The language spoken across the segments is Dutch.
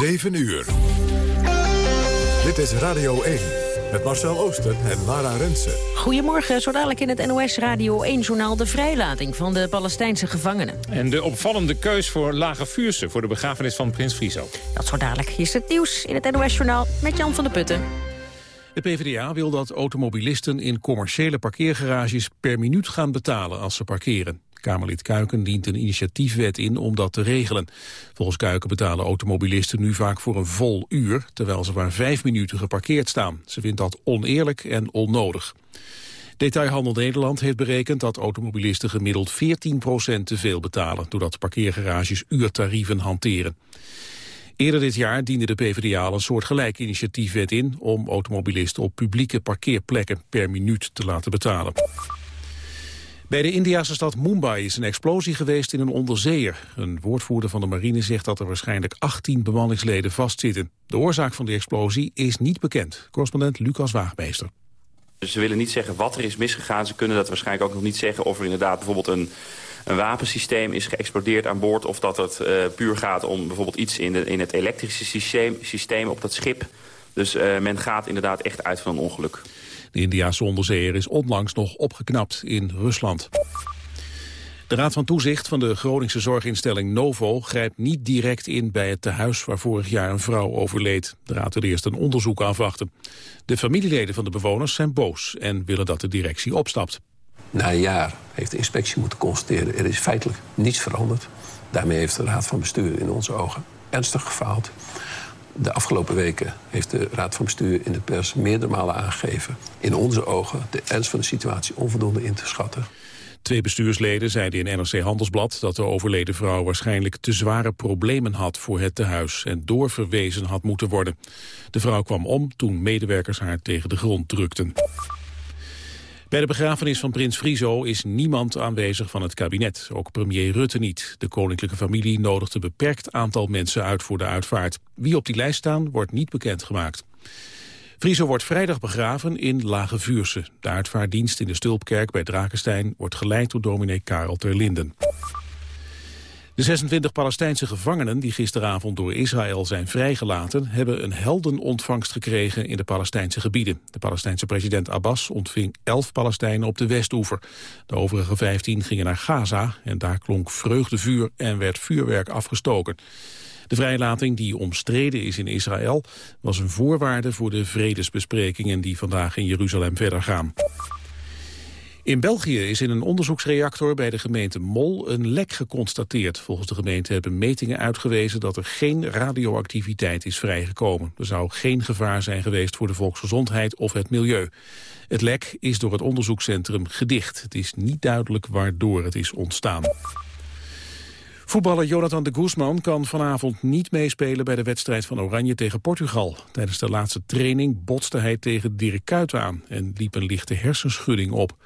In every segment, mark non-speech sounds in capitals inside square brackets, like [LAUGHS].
7 uur. Dit is Radio 1 met Marcel Ooster en Lara Rensen. Goedemorgen, zo dadelijk in het NOS Radio 1-journaal... de vrijlating van de Palestijnse gevangenen. En de opvallende keus voor Lage Vuurse voor de begrafenis van prins Friso. Dat zo dadelijk is het nieuws in het NOS-journaal met Jan van der Putten. De PvdA wil dat automobilisten in commerciële parkeergarages per minuut gaan betalen als ze parkeren. Kamerlid Kuiken dient een initiatiefwet in om dat te regelen. Volgens Kuiken betalen automobilisten nu vaak voor een vol uur... terwijl ze maar vijf minuten geparkeerd staan. Ze vindt dat oneerlijk en onnodig. Detailhandel Nederland heeft berekend dat automobilisten gemiddeld 14% te veel betalen... doordat parkeergarages uurtarieven hanteren. Eerder dit jaar diende de PvdA een soortgelijk initiatiefwet in... om automobilisten op publieke parkeerplekken per minuut te laten betalen. Bij de Indiase stad Mumbai is een explosie geweest in een onderzeeër. Een woordvoerder van de marine zegt dat er waarschijnlijk 18 bemanningsleden vastzitten. De oorzaak van de explosie is niet bekend. Correspondent Lucas Waagmeester. Ze willen niet zeggen wat er is misgegaan. Ze kunnen dat waarschijnlijk ook nog niet zeggen of er inderdaad bijvoorbeeld een, een wapensysteem is geëxplodeerd aan boord. Of dat het uh, puur gaat om bijvoorbeeld iets in, in het elektrische systeem, systeem op dat schip. Dus uh, men gaat inderdaad echt uit van een ongeluk. De Indiaanse onderzeeër is onlangs nog opgeknapt in Rusland. De Raad van Toezicht van de Groningse zorginstelling Novo grijpt niet direct in bij het tehuis waar vorig jaar een vrouw overleed. De Raad wil eerst een onderzoek afwachten. De familieleden van de bewoners zijn boos en willen dat de directie opstapt. Na een jaar heeft de inspectie moeten constateren er is feitelijk niets veranderd. Daarmee heeft de Raad van Bestuur in onze ogen ernstig gefaald. De afgelopen weken heeft de Raad van Bestuur in de pers meerdere malen aangegeven... in onze ogen de ernst van de situatie onvoldoende in te schatten. Twee bestuursleden zeiden in NRC Handelsblad dat de overleden vrouw waarschijnlijk te zware problemen had voor het tehuis en doorverwezen had moeten worden. De vrouw kwam om toen medewerkers haar tegen de grond drukten. Bij de begrafenis van prins Friso is niemand aanwezig van het kabinet. Ook premier Rutte niet. De koninklijke familie nodigt een beperkt aantal mensen uit voor de uitvaart. Wie op die lijst staan, wordt niet bekendgemaakt. Friso wordt vrijdag begraven in Lage Vuurse. De uitvaartdienst in de Stulpkerk bij Drakenstein wordt geleid door dominee Karel Terlinden. De 26 Palestijnse gevangenen die gisteravond door Israël zijn vrijgelaten... hebben een heldenontvangst gekregen in de Palestijnse gebieden. De Palestijnse president Abbas ontving 11 Palestijnen op de Westoever. De overige 15 gingen naar Gaza en daar klonk vreugdevuur en werd vuurwerk afgestoken. De vrijlating, die omstreden is in Israël, was een voorwaarde voor de vredesbesprekingen die vandaag in Jeruzalem verder gaan. In België is in een onderzoeksreactor bij de gemeente Mol een lek geconstateerd. Volgens de gemeente hebben metingen uitgewezen dat er geen radioactiviteit is vrijgekomen. Er zou geen gevaar zijn geweest voor de volksgezondheid of het milieu. Het lek is door het onderzoekscentrum gedicht. Het is niet duidelijk waardoor het is ontstaan. Voetballer Jonathan de Guzman kan vanavond niet meespelen bij de wedstrijd van Oranje tegen Portugal. Tijdens de laatste training botste hij tegen Dirk Kuyt aan en liep een lichte hersenschudding op.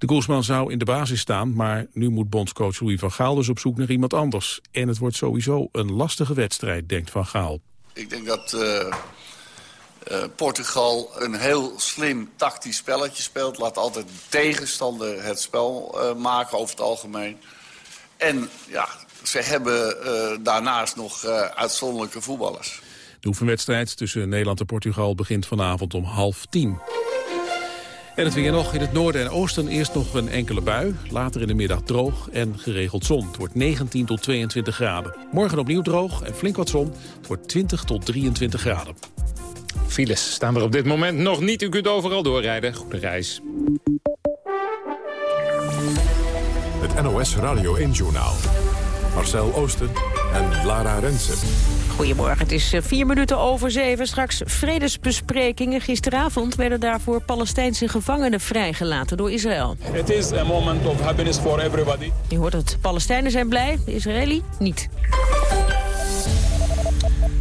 De Guzman zou in de basis staan, maar nu moet bondscoach Louis van Gaal dus op zoek naar iemand anders. En het wordt sowieso een lastige wedstrijd, denkt Van Gaal. Ik denk dat uh, uh, Portugal een heel slim tactisch spelletje speelt. Laat altijd de tegenstander het spel uh, maken over het algemeen. En ja, ze hebben daarnaast nog uitzonderlijke voetballers. De oefenwedstrijd tussen Nederland en Portugal begint vanavond om half tien. En het weer nog in het noorden en oosten eerst nog een enkele bui. Later in de middag droog en geregeld zon. Het wordt 19 tot 22 graden. Morgen opnieuw droog en flink wat zon. Het wordt 20 tot 23 graden. Files staan er op dit moment nog niet. U kunt overal doorrijden. Goede reis. Het NOS Radio 1-journaal. Marcel Oosten en Lara Rensen. Goedemorgen, het is eh, vier minuten over zeven. Straks vredesbesprekingen. Gisteravond werden daarvoor Palestijnse gevangenen vrijgelaten door Israël. It is a moment of happiness for everybody. Je hoort het, Palestijnen zijn blij, de Israëli niet.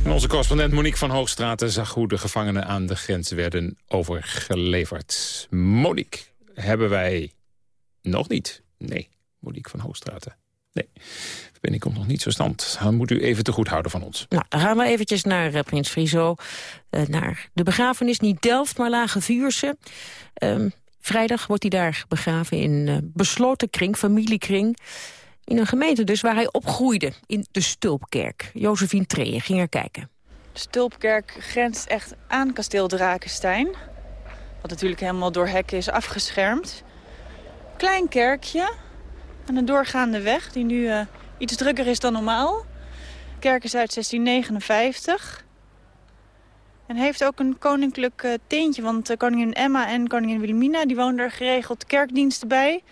En onze correspondent Monique van Hoogstraten zag hoe de gevangenen aan de grens werden overgeleverd. Monique, hebben wij nog niet? Nee, Monique van Hoogstraten. Nee, verbinding komt nog niet zo stand. Dan moet u even te goed houden van ons. Nou, dan gaan we eventjes naar uh, Prins Friso. Uh, naar de begrafenis, niet Delft, maar Lage Vuurse. Um, vrijdag wordt hij daar begraven in uh, besloten kring, familiekring. In een gemeente dus waar hij opgroeide, in de Stulpkerk. Josephine Treeën ging er kijken. De Stulpkerk grenst echt aan kasteel Drakenstein. Wat natuurlijk helemaal door hekken is afgeschermd. Klein kerkje aan een doorgaande weg die nu uh, iets drukker is dan normaal. De kerk is uit 1659. En heeft ook een koninklijk uh, tintje, want uh, koningin Emma en koningin Wilhelmina... die woonden er geregeld kerkdiensten bij.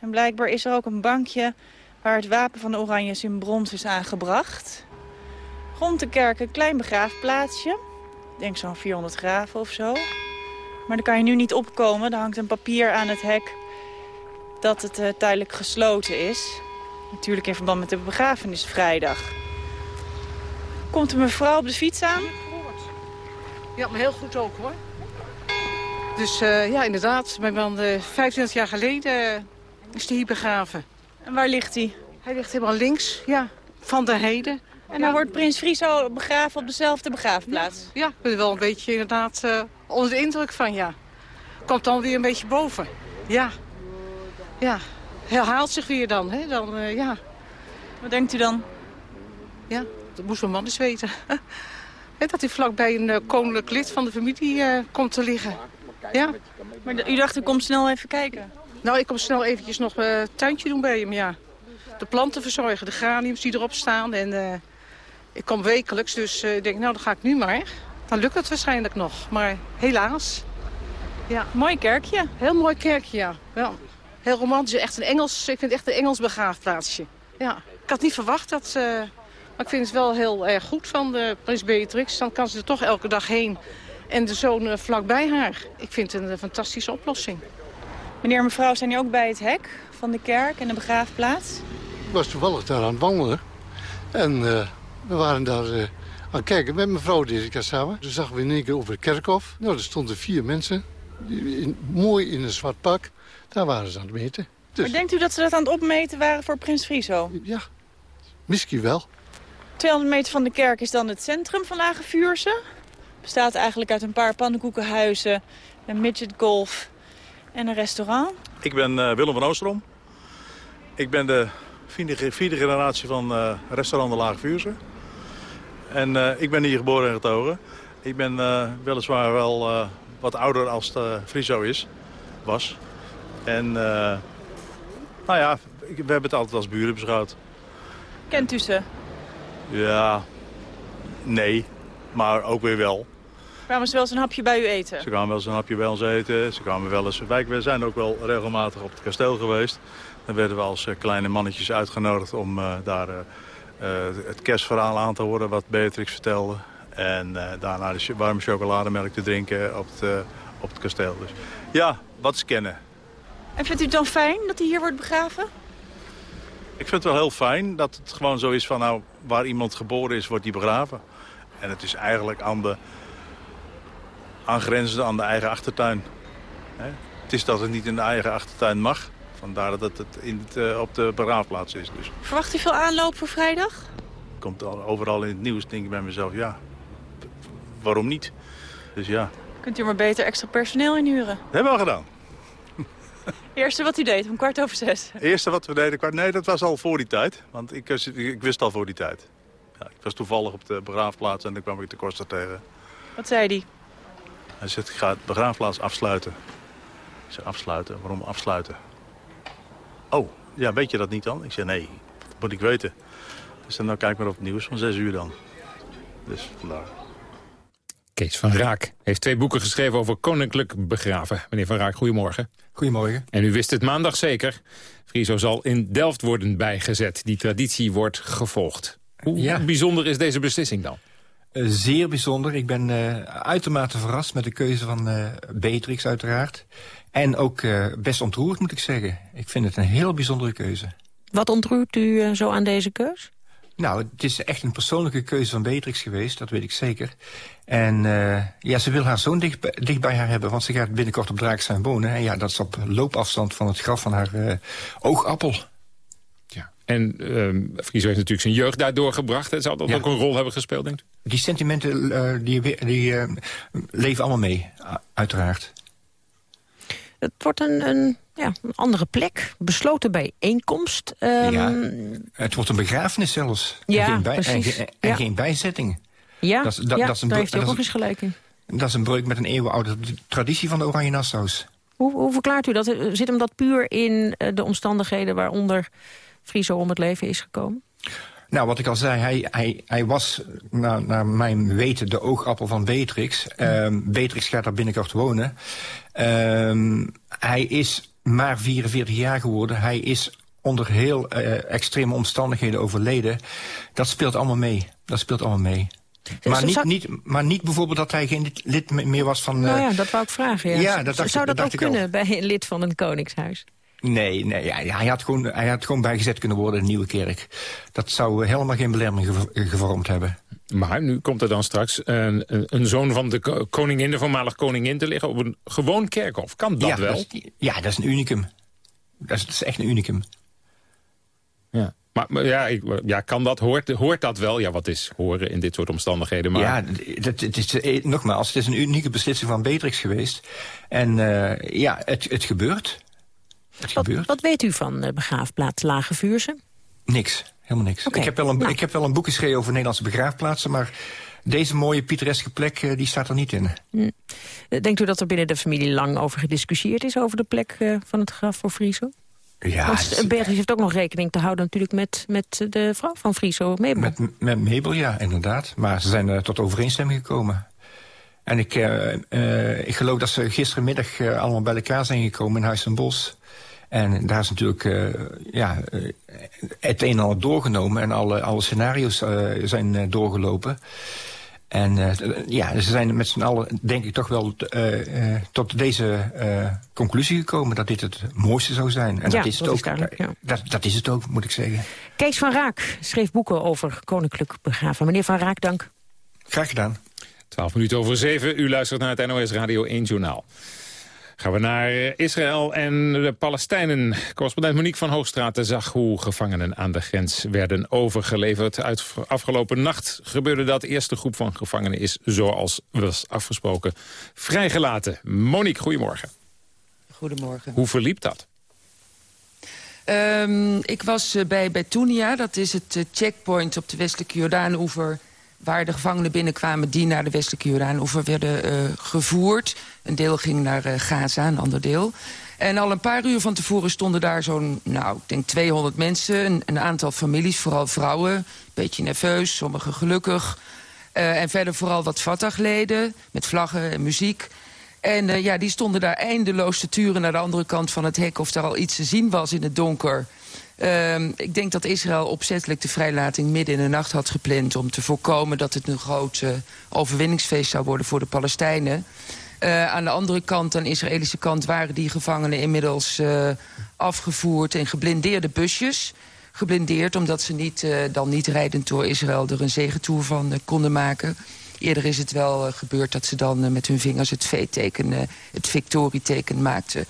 En blijkbaar is er ook een bankje waar het wapen van de Oranjes in brons is aangebracht. Rond de kerk een klein begraafplaatsje. Ik denk zo'n 400 graven of zo. Maar daar kan je nu niet opkomen. Er hangt een papier aan het hek dat het uh, tijdelijk gesloten is. Natuurlijk in verband met de begrafenis vrijdag. Komt een mevrouw op de fiets aan? Ja, maar heel goed ook hoor. Dus uh, ja, inderdaad, mijn man uh, 25 jaar geleden is hij hier begraven. En waar ligt hij? Hij ligt helemaal links, ja, van de heden. En dan wordt prins Friso begraven op dezelfde begraafplaats? Ja, ja ik ben er wel een beetje inderdaad onder de indruk van, ja. Komt dan weer een beetje boven. Ja, ja. Herhaalt zich weer dan, hè. Dan, uh, ja. Wat denkt u dan? Ja, dat moest mijn man eens weten. [LAUGHS] dat hij vlakbij een uh, koninklijk lid van de familie komt te liggen. Ja. Maar u dacht, u komt snel even kijken? Nou, ik kom snel eventjes nog een tuintje doen bij hem, ja. De planten verzorgen, de graniums die erop staan. En ik kom wekelijks, dus ik denk, nou, dan ga ik nu maar. Dan lukt het waarschijnlijk nog, maar helaas. Ja. Mooi kerkje. Heel mooi kerkje, ja. ja. Heel romantisch, echt een Engels, ik vind het echt een Engels begraafplaatsje. Ja. Ik had niet verwacht dat, uh, maar ik vind het wel heel erg goed van de prins Beatrix. Dan kan ze er toch elke dag heen en de zoon vlakbij haar. Ik vind het een fantastische oplossing. Meneer en mevrouw, zijn hier ook bij het hek van de kerk en de begraafplaats? Ik was toevallig daar aan het wandelen. En uh, we waren daar uh, aan het kijken met mevrouw keer samen. Toen zagen we in één keer over het kerkhof. Nou, er stonden vier mensen. In, mooi in een zwart pak. Daar waren ze aan het meten. Dus... Maar denkt u dat ze dat aan het opmeten waren voor Prins Friso? Ja, misschien wel. 200 meter van de kerk is dan het centrum van Lage Vuurse. Bestaat eigenlijk uit een paar pannenkoekenhuizen, een midgetgolf en een restaurant. Ik ben uh, Willem van Oostrom. Ik ben de vierde, vierde generatie van uh, restaurant de Laag Vuurse. En uh, ik ben hier geboren en getogen. Ik ben weliswaar wel wat ouder als de Friso is, was. En nou ja, we hebben het altijd als buren beschouwd. Kent u ze? Ja, nee, maar ook weer wel. Kwamen ze wel eens een hapje bij u eten? Ze kwamen wel eens een hapje bij ons eten. Ze kwamen wel eens... Wij, we zijn ook wel regelmatig op het kasteel geweest. Dan werden we als uh, kleine mannetjes uitgenodigd om uh, daar uh, het kerstverhaal aan te horen wat Beatrix vertelde. En daarna de warme chocolademelk te drinken op het, op het kasteel. Dus ja, wat ze kennen. En vindt u het dan fijn dat hij hier wordt begraven? Ik vind het wel heel fijn dat het gewoon zo is van nou, waar iemand geboren is, wordt hij begraven. En het is eigenlijk aan de aangrenzend aan de eigen achtertuin. He? Het is dat het niet in de eigen achtertuin mag. Vandaar dat het in het, uh, op de begraafplaats is. Dus. Verwacht u veel aanloop voor vrijdag? Komt al, overal in het nieuws, denk ik bij mezelf, ja, waarom niet? Dus ja. Kunt u maar beter extra personeel inhuren? Dat hebben we al gedaan. Eerste wat u deed, om kwart over zes? Eerste wat we deden, kwart, nee, dat was al voor die tijd. Want ik, ik wist al voor die tijd. Ja, ik was toevallig op de begraafplaats en dan kwam ik de koster tegen. Wat zei hij? Hij zegt, ik ga het begraafplaats afsluiten. Ik zeg, afsluiten? Waarom afsluiten? Oh, ja, weet je dat niet dan? Ik zeg, nee, dat moet ik weten. Dus dan nou, kijk maar op het nieuws van zes uur dan. Dus vandaar. Kees van Raak heeft twee boeken geschreven over koninklijk begraven. Meneer van Raak, goedemorgen. Goedemorgen. En u wist het maandag zeker. Friso zal in Delft worden bijgezet. Die traditie wordt gevolgd. Hoe ja. bijzonder is deze beslissing dan? Uh, zeer bijzonder. Ik ben uh, uitermate verrast met de keuze van uh, Beatrix uiteraard. En ook best ontroerd moet ik zeggen. Ik vind het een heel bijzondere keuze. Wat ontroert u zo aan deze keus? Nou, het is echt een persoonlijke keuze van Beatrix geweest, dat weet ik zeker. En uh, ja, ze wil haar zoon dicht, dicht, bij haar hebben, want ze gaat binnenkort op Draakstein wonen. En ja, dat is op loopafstand van het graf van haar uh, oogappel. Ja. En uh, Friso heeft natuurlijk zijn jeugd daar doorgebracht. En zal dat ja. ook een rol hebben gespeeld, denkt u? Die sentimenten uh, die, die leven allemaal mee, uiteraard. Het wordt een, een Ja, een andere plek, besloten bijeenkomst. Um... Ja, het wordt een begrafenis zelfs. Ja, en geen, bij, precies. en, en Ja. geen bijzetting. Ja, Dat is- dat- ja dat is een daar heeft hij ook nog eens gelijk in. Dat is een breuk met een eeuwenoude traditie van de Oranje Nassau's. Hoe, hoe verklaart u dat? Eh, Zit hem dat puur in eh, de omstandigheden waaronder Friso om het leven is gekomen? Nou, wat ik al zei, hij, hij, hij was naar, naar mijn weten de oogappel van Beatrix. Ehm, Beatrix gaat daar binnenkort wonen. Ehm, hij is maar 44 jaar geworden. Hij is onder heel eh, extreme omstandigheden overleden. Dat speelt allemaal mee. Dat speelt allemaal mee. Maar Zou- niet, zou- niet, maar niet bijvoorbeeld dat hij geen lid- meer was van... nou eh, ja, dat wou ik vragen. Ja. ja, dat dacht Zou dat, dat ook al. kunnen bij een lid van een koningshuis? Nee, nee ja, hij, had gewoon, hij had gewoon bijgezet kunnen worden in Nieuwe Kerk. Dat zou helemaal geen belemmering gev- gevormd hebben. Maar nu komt er dan straks een, een, een zoon van de ko- koningin, de voormalig koningin, te liggen op een gewoon kerkhof. Kan dat ja, wel? Dat is, ja, dat is een unicum. Dat is, dat is echt een unicum. Ja. Maar, maar ja, ik, ja, kan dat, hoort, hoort dat wel? Ja, wat is horen in dit soort omstandigheden? Maar, Ja, dat, het is, eh, nogmaals, het is een unieke beslissing van Beatrix geweest. En eh, ja, het, het gebeurt. Het Wat, gebeurt. wat weet u van de begraafplaats Lage Vuurse? Niks, helemaal niks. Ik, heb wel een, nou. ik heb wel een boek geschreven over Nederlandse begraafplaatsen... maar deze mooie pittoreske plek, eh, die staat er niet in. Eh, Denkt u dat er binnen de familie lang over gediscussieerd is... over de plek eh, van het graf voor Friso? Ja, Want heeft ook nog rekening te houden natuurlijk met, met de vrouw van Friso, Mabel. Met, met Mabel, ja, inderdaad. Maar ze zijn tot overeenstemming gekomen. En ik, ik geloof dat ze gisterenmiddag eh, allemaal bij elkaar zijn gekomen in Huis en Bos. En daar is natuurlijk eh, ja, eh, het een en ander doorgenomen... en alle, alle scenario's eh, zijn eh, doorgelopen. En eh, ja, ze zijn met z'n allen, denk ik, toch wel eh, eh, tot deze eh, conclusie gekomen... dat dit het mooiste zou zijn. En Ja, dat is het dat is ook. duidelijk, ja. dat, dat is het ook, moet ik zeggen. Kees van Raak schreef boeken over koninklijk begraven. Meneer van Raak, dank. Graag gedaan. 12 minuten over 7. U luistert naar het NOS Radio 1 Journaal. Gaan we naar Israël en de Palestijnen. Correspondent Monique van Hoogstraten zag hoe gevangenen aan de grens werden overgeleverd. Uit afgelopen nacht gebeurde dat. De eerste groep van gevangenen is, zoals was afgesproken, vrijgelaten. Monique, goedemorgen. Goedemorgen. Hoe verliep dat? Ehm, ik was eh, bij Betunia, dat is het eh, checkpoint op de westelijke Jordaanoever... waar de gevangenen binnenkwamen die naar de westelijke Jordaanoever werden eh, gevoerd. Een deel ging naar eh, Gaza, een ander deel. En al een paar uur van tevoren stonden daar zo'n, nou, ik denk 200 mensen. Een, aantal families, vooral vrouwen. Een beetje nerveus, sommigen gelukkig. Eh, en verder vooral wat Fatah-leden met vlaggen en muziek. En ja, die stonden daar eindeloos te turen naar de andere kant van het hek... of daar al iets te zien was in het donker. Ehm, ik denk dat Israël opzettelijk de vrijlating midden in de nacht had gepland... om te voorkomen dat het een groot overwinningsfeest zou worden voor de Palestijnen. Eh, aan de andere kant, aan de Israëlische kant... waren die gevangenen inmiddels eh, afgevoerd in geblindeerde busjes. Geblindeerd omdat ze niet, eh, dan niet rijdend door Israël... er een zegentoer van konden maken... Eerder is het wel gebeurd dat ze dan met hun vingers het V-teken, het victorieteken maakten.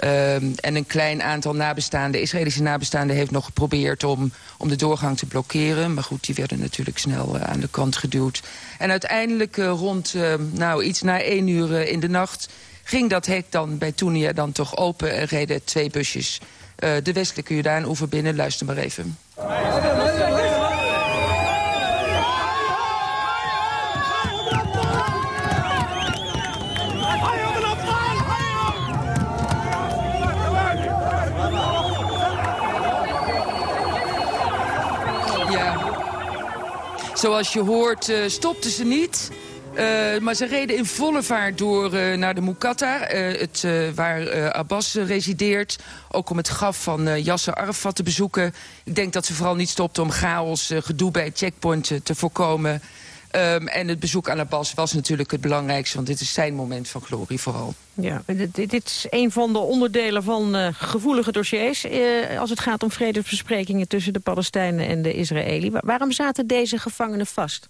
Ehm, en een klein aantal nabestaanden, Israëlische nabestaanden... heeft nog geprobeerd om, om de doorgang te blokkeren. Maar goed, die werden natuurlijk snel eh, aan de kant geduwd. En uiteindelijk eh, rond eh, nou, iets na één uur eh, in de nacht... ging dat hek dan bij Tunia dan toch open... en reden twee busjes de westelijke Jordaan-oever binnen. Luister maar even. Zoals je hoort uh, stopten ze niet. Uh, maar ze reden in volle vaart door uh, naar de Mukatta, het, waar Abbas resideert. Ook om het graf van Yasser Arafat te bezoeken. Ik denk dat ze vooral niet stopten om chaos, gedoe bij het checkpoint te voorkomen. Um, en het bezoek aan Abbas was natuurlijk het belangrijkste... want dit is zijn moment van glorie vooral. Ja, dit, dit is een van de onderdelen van uh, gevoelige dossiers... Uh, als het gaat om vredesbesprekingen tussen de Palestijnen en de Israëli. Waar, waarom zaten deze gevangenen vast?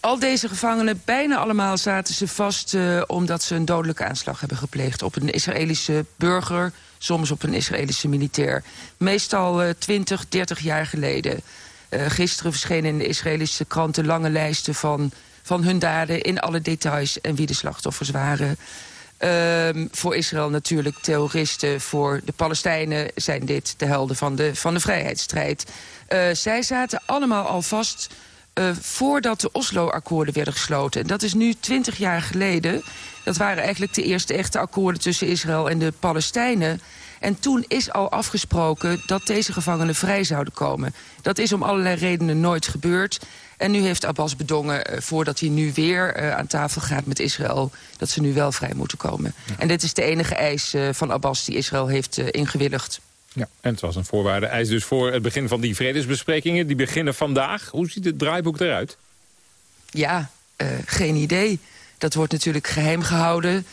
Al deze gevangenen, bijna allemaal zaten ze vast... Uh, omdat ze een dodelijke aanslag hebben gepleegd op een Israëlische burger... soms op een Israëlische militair. Meestal 20, 30 jaar geleden... Uh, gisteren verschenen in de Israëlische kranten lange lijsten van, van hun daden in alle details en wie de slachtoffers waren. Ehm, voor Israël natuurlijk terroristen. Voor de Palestijnen zijn dit de helden van de, van de vrijheidsstrijd. Uh, zij zaten allemaal al vast uh, voordat de Oslo-akkoorden werden gesloten. En dat is nu twintig jaar geleden. Dat waren eigenlijk de eerste echte akkoorden tussen Israël en de Palestijnen. En toen is al afgesproken dat deze gevangenen vrij zouden komen. Dat is om allerlei redenen nooit gebeurd. En nu heeft Abbas bedongen, uh, voordat hij nu weer uh, aan tafel gaat met Israël... dat ze nu wel vrij moeten komen. Ja. En dit is de enige eis uh, van Abbas die Israël heeft ingewilligd. Ja, en het was een voorwaarde eis dus voor het begin van die vredesbesprekingen. Die beginnen vandaag. Hoe ziet het draaiboek eruit? Ja, geen idee. Dat wordt natuurlijk geheim gehouden.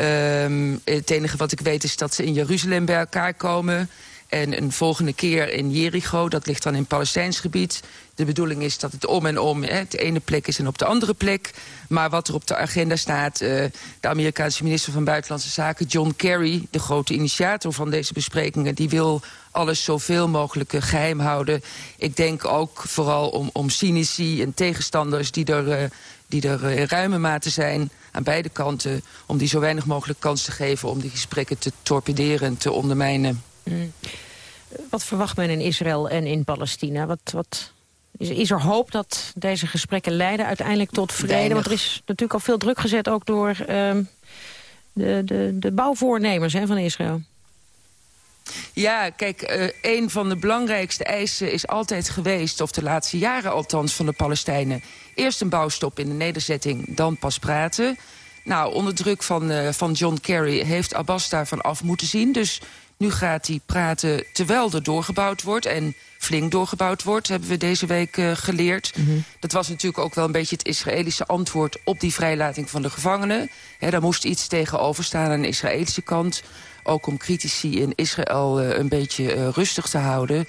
Um, het enige wat ik weet is dat ze in Jeruzalem bij elkaar komen... En een volgende keer in Jericho, dat ligt dan in Palestijns gebied. De bedoeling is dat het om en om hè, de ene plek is en op de andere plek. Maar wat er op de agenda staat... Uh, de Amerikaanse minister van Buitenlandse Zaken, John Kerry... de grote initiator van deze besprekingen... die wil alles zoveel mogelijk uh, geheim houden. Ik denk ook vooral om, om cynici en tegenstanders... die er, uh, die er in ruime mate zijn aan beide kanten... om die zo weinig mogelijk kans te geven... om die gesprekken te torpederen en te ondermijnen. Mm. Wat verwacht men in Israël en in Palestina? Wat, wat, is, is er hoop dat deze gesprekken leiden uiteindelijk tot vrede? Weinig. Want er is natuurlijk al veel druk gezet ook door um, de, de, de bouwvoornemers hè, van Israël. Ja, kijk, uh, een van de belangrijkste eisen is altijd geweest... of de laatste jaren althans van de Palestijnen... eerst een bouwstop in de nederzetting, dan pas praten. Nou, onder druk van, uh, van John Kerry heeft Abbas daarvan af moeten zien. Dus nu gaat hij praten terwijl er doorgebouwd wordt... en flink doorgebouwd wordt, hebben we deze week uh, geleerd. Mm -hmm. Dat was natuurlijk ook wel een beetje het Israëlische antwoord... op die vrijlating van de gevangenen. He, daar moest iets tegenover staan aan de Israëlische kant. Ook om critici in Israël uh, een beetje uh, rustig te houden.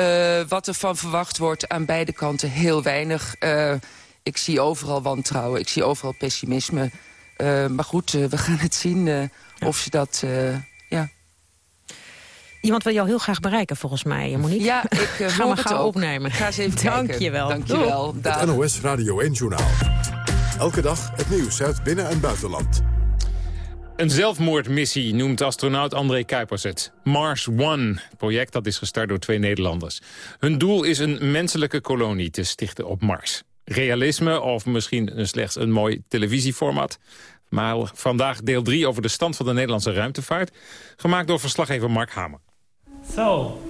Uh, wat er van verwacht wordt aan beide kanten, heel weinig. Uh, ik zie overal wantrouwen, ik zie overal pessimisme. Uh, maar goed, we gaan het zien ja. of ze dat... ja. Iemand wil jou heel graag bereiken, volgens mij, Monique. Ja, ik [LAUGHS] uh, ga maar gauw opnemen. Ga eens even [LAUGHS] Dank je wel. Dank je wel. Het NOS Radio 1-journaal. Elke dag het nieuws uit binnen- en buitenland. Een zelfmoordmissie noemt astronaut André Kuipers het. Mars One, het project dat is gestart door twee Nederlanders. Hun doel is een menselijke kolonie te stichten op Mars. Realisme of misschien slechts een mooi televisieformat. Maar vandaag deel 3 over de stand van de Nederlandse ruimtevaart. Gemaakt door verslaggever Mark Hamer. So,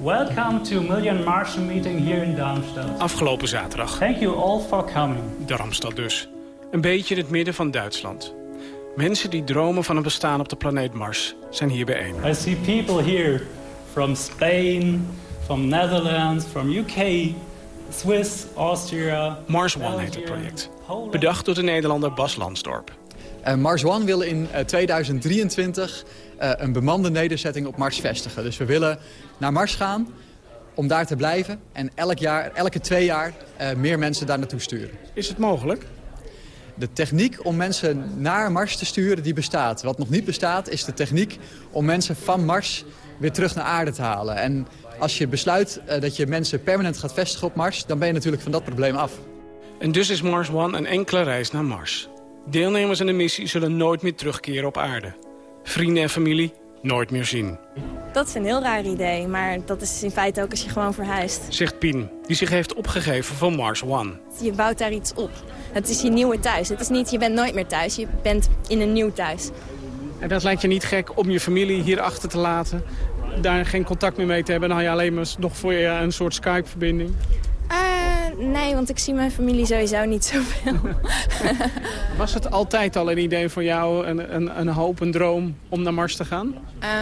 welcome to Million Martian Meeting here in Darmstadt. Afgelopen zaterdag. Thank you all for coming. Darmstadt dus. Een beetje in het midden van Duitsland. Mensen die dromen van een bestaan op de planeet Mars zijn hier bijeen. I see people here from Spain, from Netherlands, from UK, Swiss, Austria... Mars One heet het project. Bedacht door de Nederlander Bas Lansdorp. Uh, Mars One wil in uh, 2023 uh, een bemande nederzetting op Mars vestigen. Dus we willen naar Mars gaan om daar te blijven en elk jaar, elke twee jaar meer mensen daar naartoe sturen. Is het mogelijk? De techniek om mensen naar Mars te sturen, die bestaat. Wat nog niet bestaat, is de techniek om mensen van Mars weer terug naar aarde te halen. En als je besluit uh, dat je mensen permanent gaat vestigen op Mars... dan ben je natuurlijk van dat probleem af. En dus is Mars One een enkele reis naar Mars. Deelnemers aan de missie zullen nooit meer terugkeren op aarde. Vrienden en familie nooit meer zien. Dat is een heel raar idee, maar dat is in feite ook als je gewoon verhuist. Zegt Pien, die zich heeft opgegeven voor Mars One. Je bouwt daar iets op. Het is je nieuwe thuis. Het is niet, je bent nooit meer thuis, je bent in een nieuw thuis. En dat lijkt je niet gek om je familie hier achter te laten? Daar geen contact meer mee te hebben? Dan had je alleen maar nog voor je een soort Skype-verbinding? Nee, want ik zie mijn familie sowieso niet zoveel. [LAUGHS] Was het altijd al een idee voor jou, een, een, een hoop, een droom om naar Mars te gaan?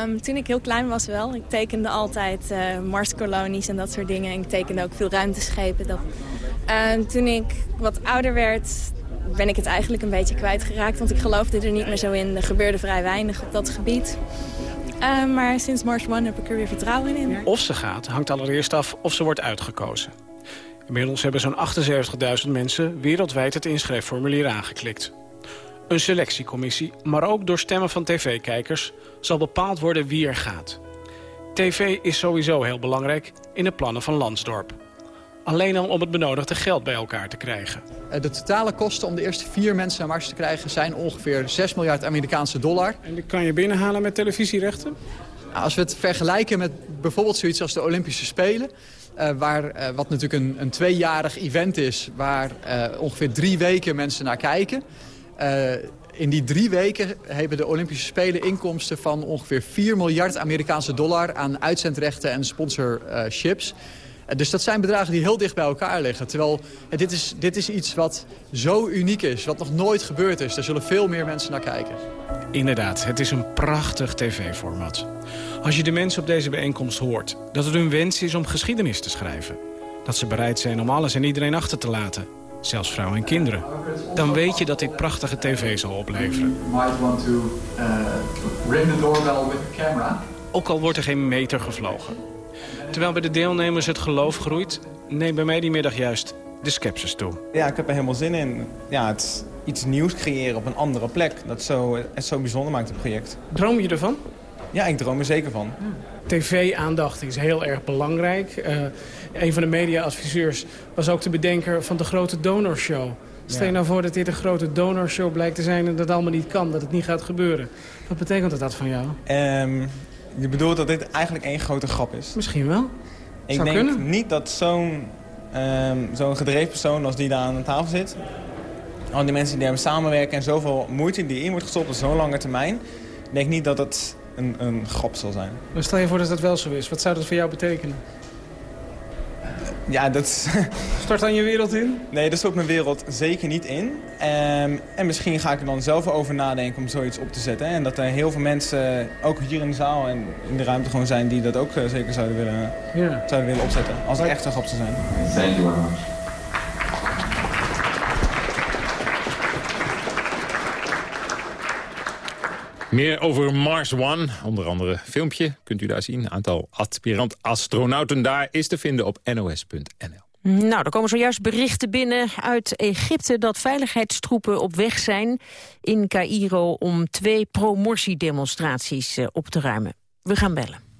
Um, toen ik heel klein was wel. Ik tekende altijd uh, Marskolonies en dat soort dingen. En ik tekende ook veel ruimteschepen. Dat... Uh, toen ik wat ouder werd, ben ik het eigenlijk een beetje kwijtgeraakt. Want ik geloofde er niet meer zo in. Er gebeurde vrij weinig op dat gebied. Uh, maar sinds Mars One heb ik er weer vertrouwen in. Of ze gaat, hangt allereerst af of ze wordt uitgekozen. Inmiddels hebben zo'n 78.000 mensen wereldwijd het inschrijfformulier aangeklikt. Een selectiecommissie, maar ook door stemmen van tv-kijkers... zal bepaald worden wie er gaat. TV is sowieso heel belangrijk in de plannen van Lansdorp. Alleen al om het benodigde geld bij elkaar te krijgen. Eh, de totale kosten om de eerste vier mensen naar Mars te krijgen... zijn ongeveer 6 miljard Amerikaanse dollar. En die kan je binnenhalen met televisierechten? Nou, als we het vergelijken met bijvoorbeeld zoiets als de Olympische Spelen... Uh, waar, uh, wat natuurlijk een, een tweejarig event is... waar uh, ongeveer drie weken mensen naar kijken in die drie weken hebben de Olympische Spelen inkomsten van ongeveer 4 miljard Amerikaanse dollar aan uitzendrechten en sponsorships. Dus dat zijn bedragen die heel dicht bij elkaar liggen. Terwijl dit, is, dit is iets wat zo uniek is, wat nog nooit gebeurd is. Daar zullen veel meer mensen naar kijken. Inderdaad, het is een prachtig tv-format. Als je de mensen op deze bijeenkomst hoort... dat het hun wens is om geschiedenis te schrijven. Dat ze bereid zijn om alles en iedereen achter te laten zelfs vrouwen en kinderen. Dan weet je dat dit prachtige tv zal opleveren. Ook al wordt er geen meter gevlogen. Terwijl bij de deelnemers het geloof groeit... neemt bij mij die middag juist de skepsis toe. Ja, ik heb er helemaal zin in. Ja, het is iets nieuws creëren op een andere plek. Dat zo, het zo bijzonder maakt, het project. Droom je ervan? Ja, ik droom er zeker van. TV-aandacht is heel erg belangrijk. Uh, een van de media-adviseurs was ook de bedenker van de grote donorshow. Stel je nou voor dat dit een grote donorshow blijkt te zijn... en dat het allemaal niet kan, dat het niet gaat gebeuren. Wat betekent dat van jou? Um, je bedoelt dat dit eigenlijk één grote grap is? Misschien wel. Ik Zou denk kunnen. niet dat zo'n um, zo'n gedreven persoon als die daar aan de tafel zit... al die mensen die hebben samenwerken en zoveel moeite die in wordt gestopt op zo'n lange termijn... ik denk niet dat het een, een grap zal zijn. Maar stel je voor dat dat wel zo is. Wat zou dat voor jou betekenen? Ja, dat... [LAUGHS] Stort dan je wereld in? Nee, dat stort mijn wereld zeker niet in. Um, en misschien ga ik er dan zelf over nadenken om zoiets op te zetten. En dat er heel veel mensen, ook hier in de zaal en in de ruimte gewoon zijn... die dat ook uh, zeker zouden willen, ja. zouden willen opzetten. Als het echt een grap zou zijn. Thank you Meer over Mars One, onder andere filmpje, kunt u daar zien. Aantal aspirant-astronauten daar is te vinden op nos.nl. Nou, er komen zojuist berichten binnen uit Egypte... dat veiligheidstroepen op weg zijn in Cairo... om twee pro-Morsi-demonstraties uh, op te ruimen. We gaan bellen.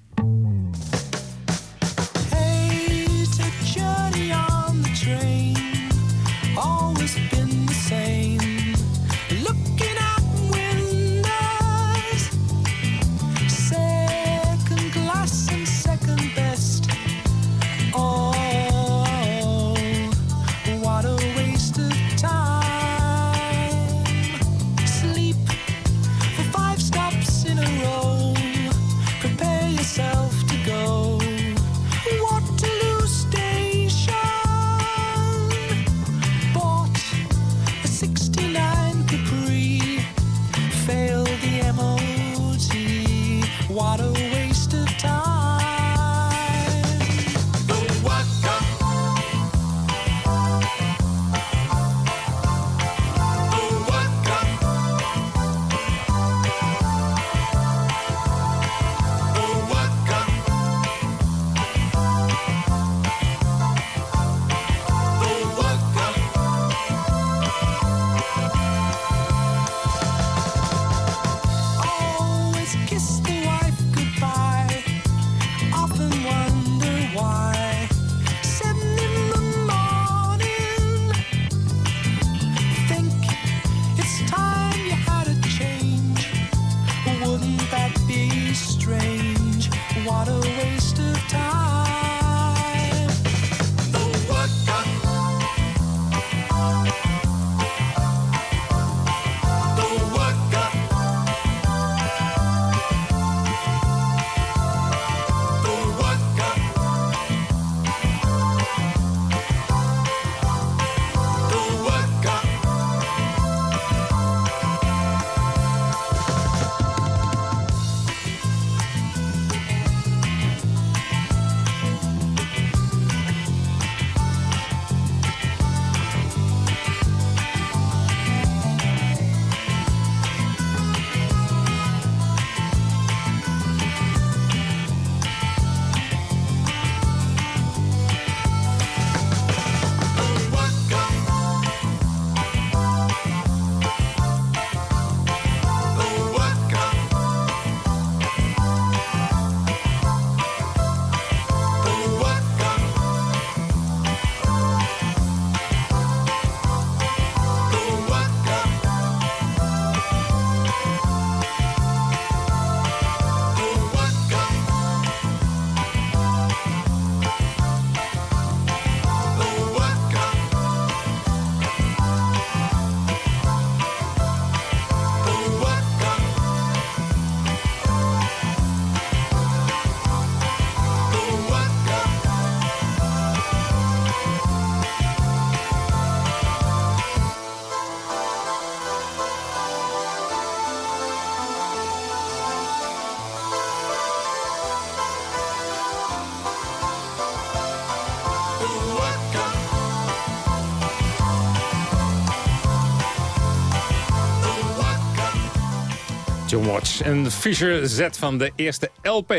Watch. Een Fisher Z van de eerste LP,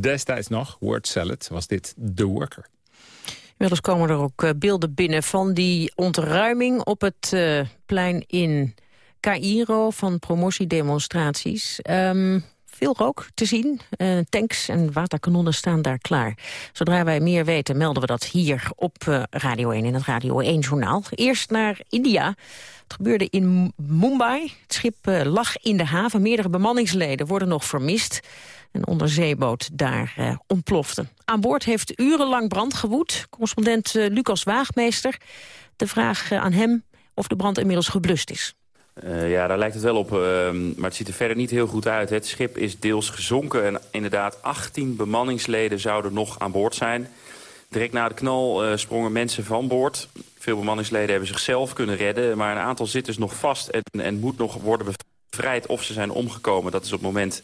destijds nog, Word Salad, was dit The Worker. Inmiddels komen er ook eh, beelden binnen van die ontruiming op het uh, plein in Cairo van promotiedemonstraties. Um, veel rook te zien. Uh, tanks en waterkanonnen staan daar klaar. Zodra wij meer weten, melden we dat hier op uh, Radio 1 in het Radio 1-journaal. Eerst naar India. Het gebeurde in Mumbai. Het schip uh, lag in de haven. Meerdere bemanningsleden worden nog vermist. Een onderzeeboot daar ontplofte. Aan boord heeft urenlang brand gewoed. Correspondent Lucas Waagmeester. De vraag aan hem of de brand inmiddels geblust is. Uh, ja, daar lijkt het wel op, uh, maar het ziet er verder niet heel goed uit. Het schip is deels gezonken en inderdaad 18 bemanningsleden zouden nog aan boord zijn. Direct na de knal uh, sprongen mensen van boord. Veel bemanningsleden hebben zichzelf kunnen redden, maar een aantal zitten nog vast en, en moet nog worden bevrijd of ze zijn omgekomen. Dat is op het moment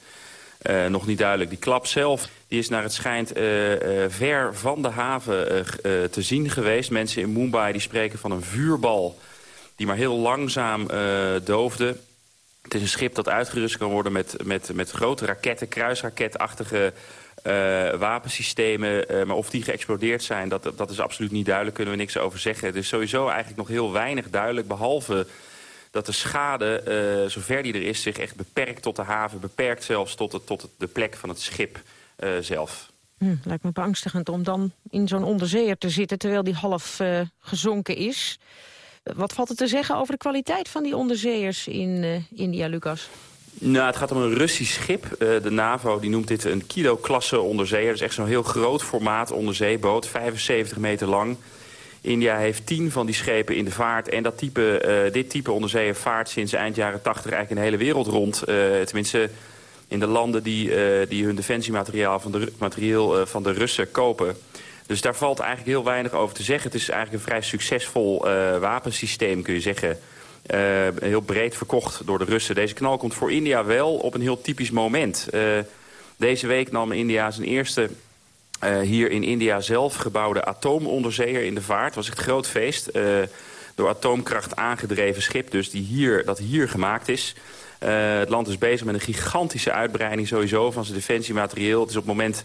nog niet duidelijk. Die klap zelf die is naar het schijnt ver van de haven te zien geweest. Mensen in Mumbai die spreken van een vuurbal die maar heel langzaam uh, doofde. Het is een schip dat uitgerust kan worden met, met, met grote raketten, kruisraketachtige uh, wapensystemen. Uh, maar of die geëxplodeerd zijn, dat, dat is absoluut niet duidelijk. Kunnen we niks over zeggen. Het is sowieso eigenlijk nog heel weinig duidelijk. Behalve dat de schade, zover die er is, zich echt beperkt tot de haven. Beperkt zelfs tot, tot de plek van het schip zelf. Hm, lijkt me beangstigend om dan in zo'n onderzeeër te zitten... terwijl die half gezonken is. Wat valt er te zeggen over de kwaliteit van die onderzeeërs in uh, India, Lucas? Nou, het gaat om een Russisch schip. Uh, de NAVO die noemt dit een kilo-klasse onderzeeër. Dat is echt zo'n heel groot formaat onderzeeboot, 75 meter lang. India heeft tien van die schepen in de vaart. En dat type, uh, dit type onderzeeër vaart sinds eind jaren 80 eigenlijk in de hele wereld rond. tenminste, in de landen die, die hun defensiemateriaal van materieel van de Russen kopen. Dus daar valt eigenlijk heel weinig over te zeggen. Het is eigenlijk een vrij succesvol uh, wapensysteem, kun je zeggen. Uh, heel breed verkocht door de Russen. Deze knal komt voor India wel op een heel typisch moment. Uh, deze week nam India zijn eerste hier in India zelf gebouwde atoomonderzeeër in de vaart. Het was echt groot feest. door atoomkracht aangedreven schip dus die hier, dat hier gemaakt is. het land is bezig met een gigantische uitbreiding sowieso van zijn defensiematerieel. Het is op het moment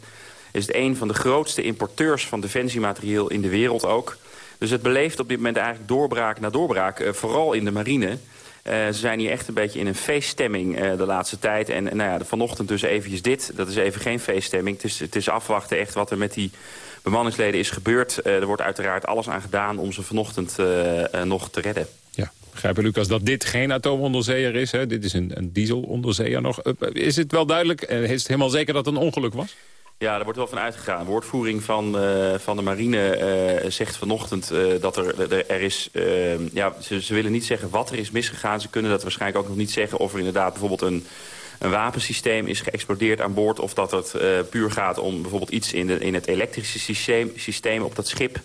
is het een van de grootste importeurs van defensiematerieel in de wereld ook. Dus het beleeft op dit moment eigenlijk doorbraak na doorbraak, uh, vooral in de marine. Uh, ze zijn hier echt een beetje in een feeststemming uh, de laatste tijd. En nou ja, vanochtend dus eventjes dit. Dat is even geen feeststemming. Het is, het is afwachten echt wat er met die bemanningsleden is gebeurd. er wordt uiteraard alles aan gedaan om ze vanochtend nog te redden. Ja, begrijpen Lucas dat dit geen atoomonderzeeër is. Hè? Dit is een, een dieselonderzeeër nog. is het wel duidelijk, is het helemaal zeker dat het een ongeluk was? Ja, daar wordt wel van uitgegaan. Woordvoering van, uh, van de marine uh, zegt vanochtend uh, dat er, er, is... ja, ze, ze, willen niet zeggen wat er is misgegaan. Ze kunnen dat waarschijnlijk ook nog niet zeggen... of er inderdaad bijvoorbeeld een, een wapensysteem is geëxplodeerd aan boord... of dat het puur gaat om bijvoorbeeld iets in, de, in het elektrische systeem, systeem op dat schip...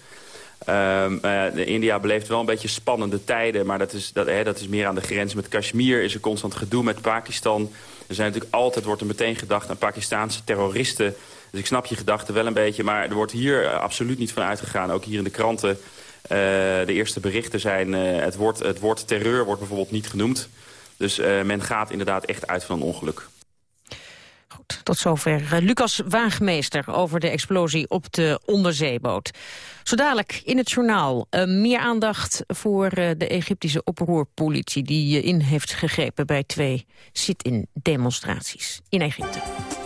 Um, India beleeft wel een beetje spannende tijden, maar dat is, dat, hè, dat is meer aan de grens met Kashmir. Is er constant gedoe met Pakistan. Er zijn natuurlijk altijd, wordt er meteen gedacht aan Pakistaanse terroristen dus ik snap je gedachten wel een beetje. Maar er wordt hier eh, absoluut niet van uitgegaan. Ook hier in de kranten. Uh, de eerste berichten zijn... Uh, het, woord, het woord terreur wordt bijvoorbeeld niet genoemd. Dus men gaat inderdaad echt uit van een ongeluk. Goed, tot zover Lucas Waagmeester over de explosie op de onderzeeboot. Zo dadelijk in het journaal meer aandacht voor de Egyptische oproerpolitie... die in heeft gegrepen bij twee sit-in demonstraties in Egypte.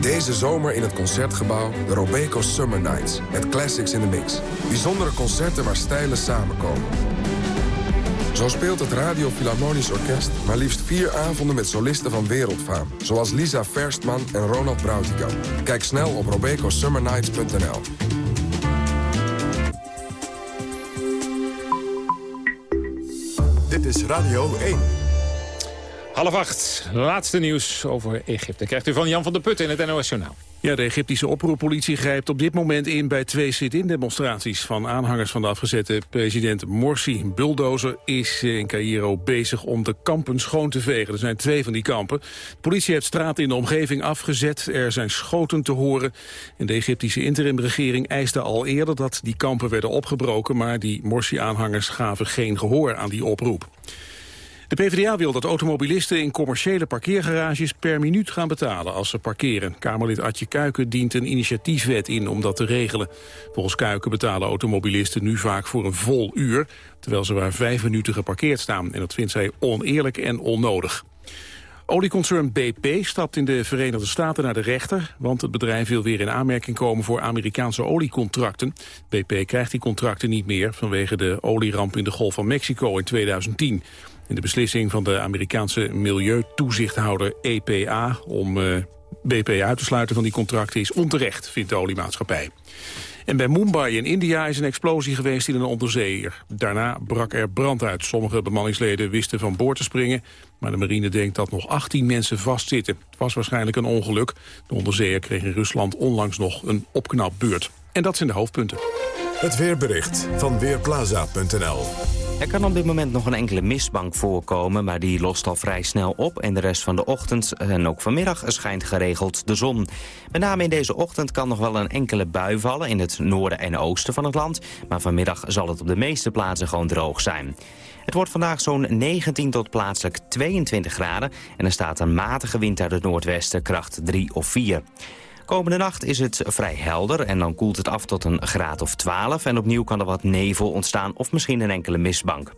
Deze zomer in het Concertgebouw de Robeco Summer Nights. Met classics in the mix. Bijzondere concerten waar stijlen samenkomen. Zo speelt het Radio Philharmonisch Orkest maar liefst vier avonden met solisten van wereldfaam. Zoals Lisa Verstman en Ronald Brautigam. Kijk snel op robecosummernights.nl Dit is Radio 1. Half acht, laatste nieuws over Egypte. Krijgt u van Jan van der Putten in het NOS Journaal. Ja, de Egyptische oproerpolitie grijpt op dit moment in bij twee sit-in-demonstraties van aanhangers van de afgezette president Morsi. Bulldozer is in Cairo bezig om de kampen schoon te vegen. Er zijn twee van die kampen. De politie heeft straten in de omgeving afgezet. Er zijn schoten te horen. En de Egyptische interimregering eiste al eerder dat die kampen werden opgebroken, maar die Morsi-aanhangers gaven geen gehoor aan die oproep. De PvdA wil dat automobilisten in commerciële parkeergarages per minuut gaan betalen als ze parkeren. Kamerlid Adje Kuiken dient een initiatiefwet in om dat te regelen. Volgens Kuiken betalen automobilisten nu vaak voor een vol uur, terwijl ze maar vijf minuten geparkeerd staan. En dat vindt zij oneerlijk en onnodig. Olieconcern BP stapt in de Verenigde Staten naar de rechter... want het bedrijf wil weer in aanmerking komen voor Amerikaanse oliecontracten. BP krijgt die contracten niet meer vanwege de olieramp in de Golf van Mexico in 2010. In de beslissing van de Amerikaanse milieutoezichthouder EPA... om uh, BP uit te sluiten van die contracten is onterecht, vindt de oliemaatschappij. En bij Mumbai in India is een explosie geweest in een onderzeeër. Daarna brak er brand uit. Sommige bemanningsleden wisten van boord te springen... maar de marine denkt dat nog 18 mensen vastzitten. Het was waarschijnlijk een ongeluk. De onderzeeër kreeg in Rusland onlangs nog een opknapbeurt. En dat zijn de hoofdpunten. Het weerbericht van Weerplaza.nl er kan op dit moment nog een enkele mistbank voorkomen, maar die lost al vrij snel op. En de rest van de ochtend en ook vanmiddag schijnt geregeld de zon. Met name in deze ochtend kan nog wel een enkele bui vallen in het noorden en oosten van het land. Maar vanmiddag zal het op de meeste plaatsen gewoon droog zijn. Het wordt vandaag zo'n 19 tot plaatselijk 22 graden. En er staat een matige wind uit het noordwesten, kracht 3 of 4. Komende nacht is het vrij helder en dan koelt het af tot een graad of 12. En opnieuw kan er wat nevel ontstaan of misschien een enkele mistbank.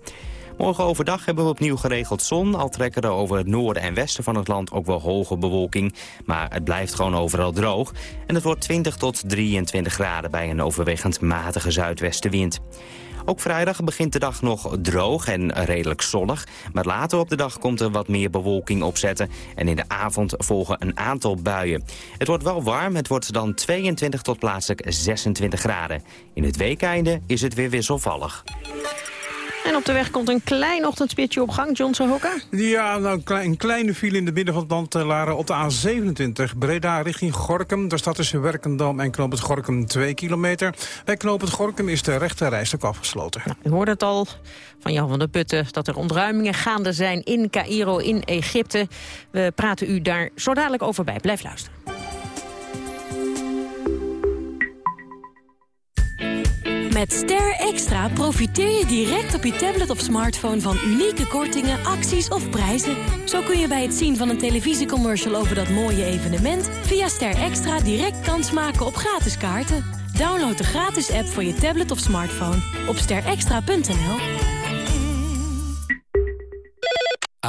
Morgen overdag hebben we opnieuw geregeld zon. Al trekken er over het noorden en westen van het land ook wel hoge bewolking. Maar het blijft gewoon overal droog. En het wordt 20 tot 23 graden bij een overwegend matige zuidwestenwind. Ook vrijdag begint de dag nog droog en redelijk zonnig. Maar later op de dag komt er wat meer bewolking opzetten. En in de avond volgen een aantal buien. Het wordt wel warm. Het wordt dan 22 tot plaatselijk 26 graden. In het weekeinde is het weer wisselvallig. En op de weg komt een klein ochtendspitje op gang, Johnson Hokka. Ja, nou, een kleine file in de midden van het land, eh, Lara, op de A27. Breda richting Gorkum. Daar staat tussen Werkendam en Knoop het Gorkum 2 kilometer. Bij Knoop het Gorkum is de rechte rijstok afgesloten. Nou, u hoorde het al van Jan van der Putten... dat er ontruimingen gaande zijn in Cairo, in Egypte. We praten u daar zo dadelijk over bij. Blijf luisteren. Met Ster Extra profiteer je direct op je tablet of smartphone van unieke kortingen, acties of prijzen. Zo kun je bij het zien van een televisiecommercial over dat mooie evenement via Ster Extra direct kans maken op gratis kaarten. Download de gratis app voor je tablet of smartphone op sterextra.nl.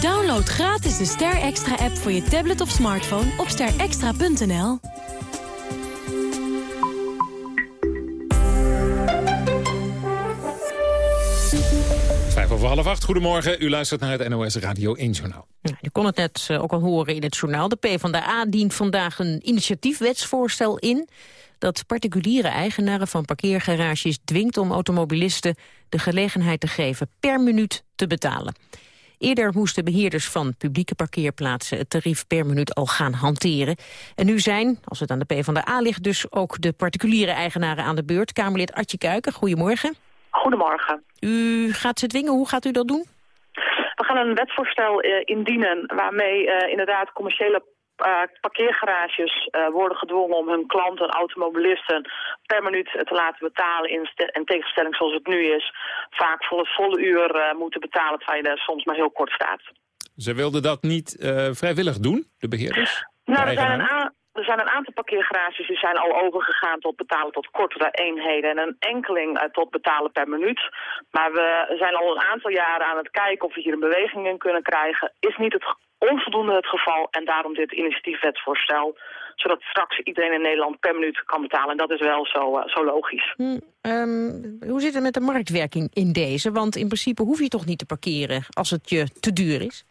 Download gratis de Ster Extra app voor je tablet of smartphone op sterextra.nl. Vijf over half acht, goedemorgen. U luistert naar het NOS Radio 1 Journaal. Je kon het net uh, ook al horen in het journaal. De PvdA dient vandaag een initiatiefwetsvoorstel in... dat particuliere eigenaren van parkeergarages dwingt om automobilisten... de gelegenheid te geven per minuut te betalen. Eerder moesten beheerders van publieke parkeerplaatsen het tarief per minuut al gaan hanteren. En nu zijn, als het aan de PvdA ligt, dus ook de particuliere eigenaren aan de beurt. Kamerlid Artje Kuiken, goedemorgen. Goedemorgen. U gaat ze dwingen, hoe gaat u dat doen? We gaan een wetsvoorstel uh, indienen waarmee uh, inderdaad commerciële parkeergarages uh, worden gedwongen om hun klanten, automobilisten, per minuut te laten betalen in, in tegenstelling zoals het nu is. Vaak voor het volle uur moeten betalen terwijl je er soms maar heel kort staat. Ze wilden dat niet vrijwillig doen, de beheerders? Nou, er zijn, een er zijn een aantal parkeergarages die zijn al overgegaan tot betalen tot kortere eenheden en een enkeling uh, tot betalen per minuut. Maar we zijn al een aantal jaren aan het kijken of we hier een beweging in kunnen krijgen. Is niet het onvoldoende het geval en daarom dit initiatiefwetsvoorstel zodat straks iedereen in Nederland per minuut kan betalen. En dat is wel zo, uh, zo logisch. Hm, um, hoe zit het met de marktwerking in deze? Want in principe hoef je toch niet te parkeren als het je te duur is?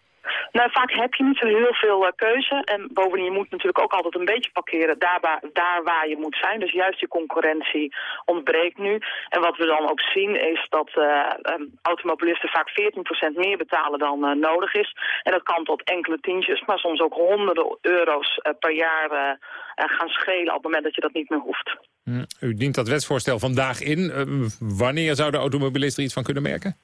Nou, vaak heb je niet zo heel veel uh, keuze. En bovendien, je moet natuurlijk ook altijd een beetje parkeren daar waar, daar waar je moet zijn. Dus juist die concurrentie ontbreekt nu. En wat we dan ook zien is dat uh, um, automobilisten vaak 14% meer betalen dan uh, nodig is. En dat kan tot enkele tientjes, maar soms ook honderden euro's per jaar gaan schelen op het moment dat je dat niet meer hoeft. Hm, u dient dat wetsvoorstel vandaag in. wanneer zou de automobilist er iets van kunnen merken?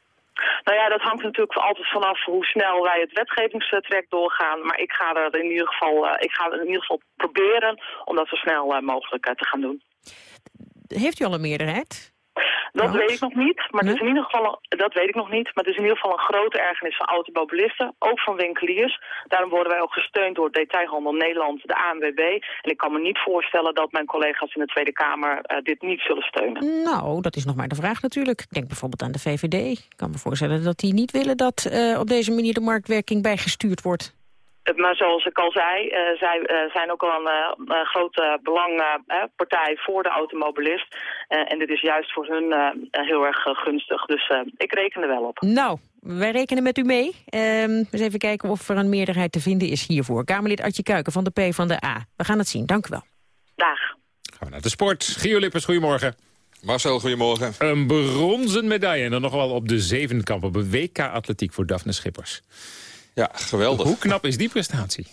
Nou ja, dat hangt natuurlijk altijd vanaf hoe snel wij het wetgevingstraject doorgaan. Maar ik ga er in ieder geval, uh, ik ga in ieder geval proberen om dat zo snel uh, mogelijk uh, te gaan doen. Heeft u al een meerderheid? Dat weet ik nog niet, maar het is in ieder geval een, dat weet ik nog niet, maar het is in ieder geval een grote ergernis van automobilisten, ook van winkeliers. Daarom worden wij ook gesteund door Detailhandel Nederland, de ANWB. En ik kan me niet voorstellen dat mijn collega's in de Tweede Kamer uh, dit niet zullen steunen. Nou, dat is nog maar de vraag natuurlijk. Ik denk bijvoorbeeld aan de VVD. Ik kan me voorstellen dat die niet willen dat uh, op deze manier de marktwerking bijgestuurd wordt. Maar zoals ik al zei, uh, zij uh, zijn ook al een uh, grote belangpartij voor de automobilist. en dit is juist voor hun heel erg gunstig. Dus ik reken er wel op. Nou, wij rekenen met u mee. Ehm, eens even kijken of er een meerderheid te vinden is hiervoor. Kamerlid Artje Kuiken van de P van de A. We gaan het zien. Dank u wel. Dag. Gaan we naar de sport. Gio Lippers, goedemorgen. Marcel, goedemorgen. Een bronzen medaille en dan nog wel op de zevenkamp op een WK-atletiek voor Daphne Schippers. Ja, geweldig. Hoe knap is die prestatie?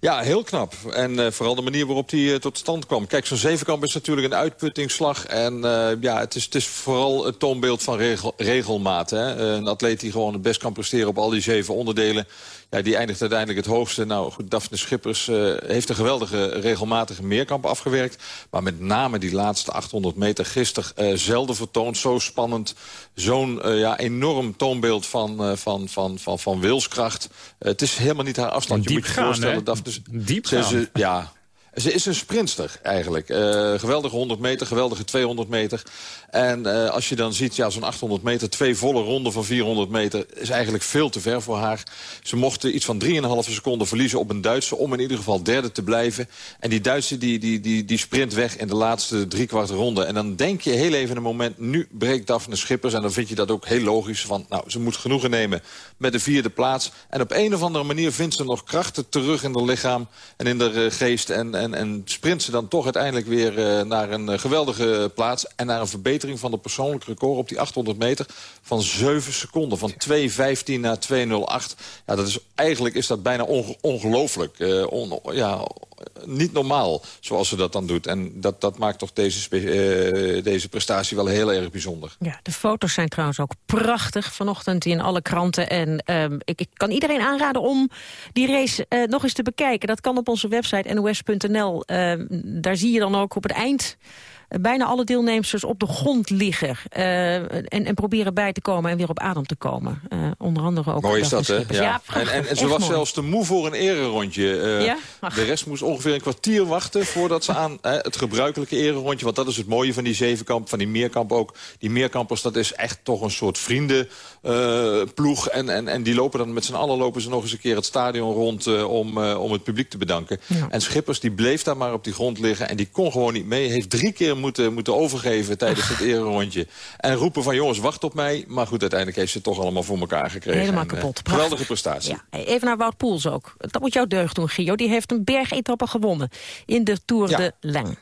Ja, heel knap. En uh, vooral de manier waarop die uh, tot stand kwam. Kijk, zo'n zevenkamp is natuurlijk een uitputtingsslag. En uh, ja, het is, het is vooral het toonbeeld van regel, regelmaat. Hè? een atleet die gewoon het best kan presteren op al die zeven onderdelen. Ja, die eindigt uiteindelijk het hoogste. Nou goed, Daphne Schippers heeft een geweldige regelmatige meerkamp afgewerkt. Maar met name die laatste 800 meter gisteren zelden vertoond. Zo spannend. Zo'n ja, enorm toonbeeld van, van, van, van, van wilskracht. het is helemaal niet haar afstand. Je moet je voorstellen? Daphne... Diep gaan. Ze, ja, ze is een sprinster eigenlijk. Uh, geweldige 100 meter, geweldige 200 meter. En uh, als je dan ziet, ja, zo'n 800 meter, twee volle ronden van 400 meter... is eigenlijk veel te ver voor haar. Ze mochten iets van 3,5 seconden verliezen op een Duitse... om in ieder geval derde te blijven. En die Duitse die, die, die, die sprint weg in de laatste driekwart ronde. En dan denk je heel even een moment, nu breekt Daphne Schippers... en dan vind je dat ook heel logisch. Van, nou, ze moet genoegen nemen met de vierde plaats. En op een of andere manier vindt ze nog krachten terug in haar lichaam... en in haar uh, geest en, en sprint ze dan toch uiteindelijk weer uh, naar een uh, geweldige plaats... en naar een verbetering van de persoonlijk record op die 800 meter... van 7 seconden, van 2.15 naar 2.08. Ja, dat is, eigenlijk is dat bijna onge ongelooflijk. On, ja, niet normaal, zoals ze dat dan doet. En dat, dat maakt toch deze, uh, deze prestatie wel heel erg bijzonder. Ja, de foto's zijn trouwens ook prachtig vanochtend in alle kranten. En uh, ik, ik, kan iedereen aanraden om die race uh, nog eens te bekijken. Dat kan op onze website nos.nl. daar zie je dan ook op het eind bijna alle deelnemers op de grond liggen. Uh, en, en proberen bij te komen en weer op adem te komen. Uh, onder andere ook... Mooi is dat, hè? Ja. ja en, en, en ze was mooi. zelfs te moe voor een ererondje. Uh, ja? De rest moest ongeveer een kwartier wachten... voordat ze aan het gebruikelijke ererondje... want dat is het mooie van die zevenkamp, van die meerkamp ook. Die meerkampers, dat is echt toch een soort vriendenploeg. en, en, en die lopen dan met z'n allen lopen ze nog eens een keer het stadion rond... om, om het publiek te bedanken. Ja. En Schippers, die bleef daar maar op die grond liggen... en die kon gewoon niet mee. Heeft drie keer moeten, moeten overgeven tijdens het ererondje. En roepen van jongens, wacht op mij. Maar goed, uiteindelijk heeft ze het toch allemaal voor elkaar gekregen. Helemaal en, kapot. Geweldige prestatie. Ja. Even naar Wout Poels ook. Dat moet jouw deugd doen, Gio. Die heeft een bergetappe gewonnen in de Tour ja. de Lang.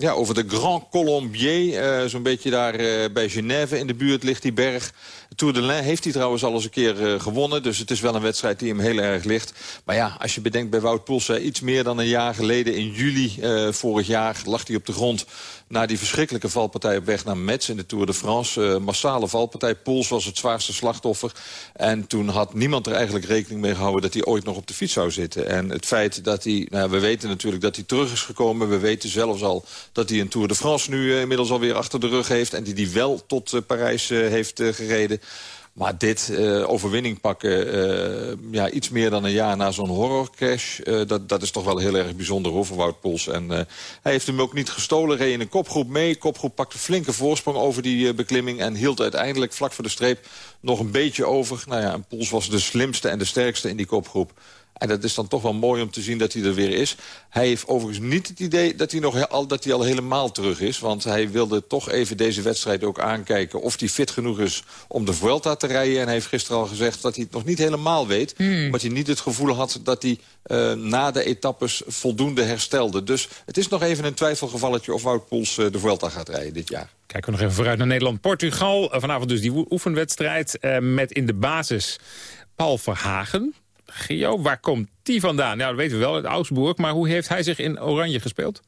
Ja, over de Grand Colombier, uh, zo'n beetje daar uh, bij Genève in de buurt ligt die berg. Tour de Lens heeft hij trouwens al eens een keer uh, gewonnen. Dus het is wel een wedstrijd die hem heel erg ligt. Maar ja, als je bedenkt bij Wout Poels, iets meer dan een jaar geleden... in juli vorig jaar lag hij op de grond na die verschrikkelijke valpartij op weg naar Metz in de Tour de France. Uh, massale valpartij. Poels was het zwaarste slachtoffer. En toen had niemand er eigenlijk rekening mee gehouden... dat hij ooit nog op de fiets zou zitten. En het feit dat hij... Nou, we weten natuurlijk dat hij terug is gekomen. We weten zelfs al dat hij een Tour de France nu uh, inmiddels alweer achter de rug heeft... en die die wel tot uh, Parijs heeft gereden. Maar dit uh, overwinning pakken, uh, ja, iets meer dan een jaar na zo'n horrorcrash... Uh, dat, dat is toch wel heel erg bijzonder hoor, voor Wout Poels. En hij heeft hem ook niet gestolen, reed in een kopgroep mee. Kopgroep pakte flinke voorsprong over die beklimming... en hield uiteindelijk vlak voor de streep nog een beetje over. Nou ja, en Poels was de slimste en de sterkste in die kopgroep. En dat is dan toch wel mooi om te zien dat hij er weer is. Hij heeft overigens niet het idee dat hij, nog al, dat hij al helemaal terug is. Want hij wilde toch even deze wedstrijd ook aankijken... of hij fit genoeg is om de Vuelta te rijden. En hij heeft gisteren al gezegd dat hij het nog niet helemaal weet. Mm. Omdat hij niet het gevoel had dat hij uh, na de etappes voldoende herstelde. Dus het is nog even een twijfelgevalletje of Wout Poels uh, de Vuelta gaat rijden dit jaar. Kijken we nog even vooruit naar Nederland-Portugal. Uh, vanavond dus die oefenwedstrijd met in de basis Paul Verhagen Gio, waar komt die vandaan? Nou, dat weten we wel, uit Augsburg. Maar hoe heeft hij zich in Oranje gespeeld?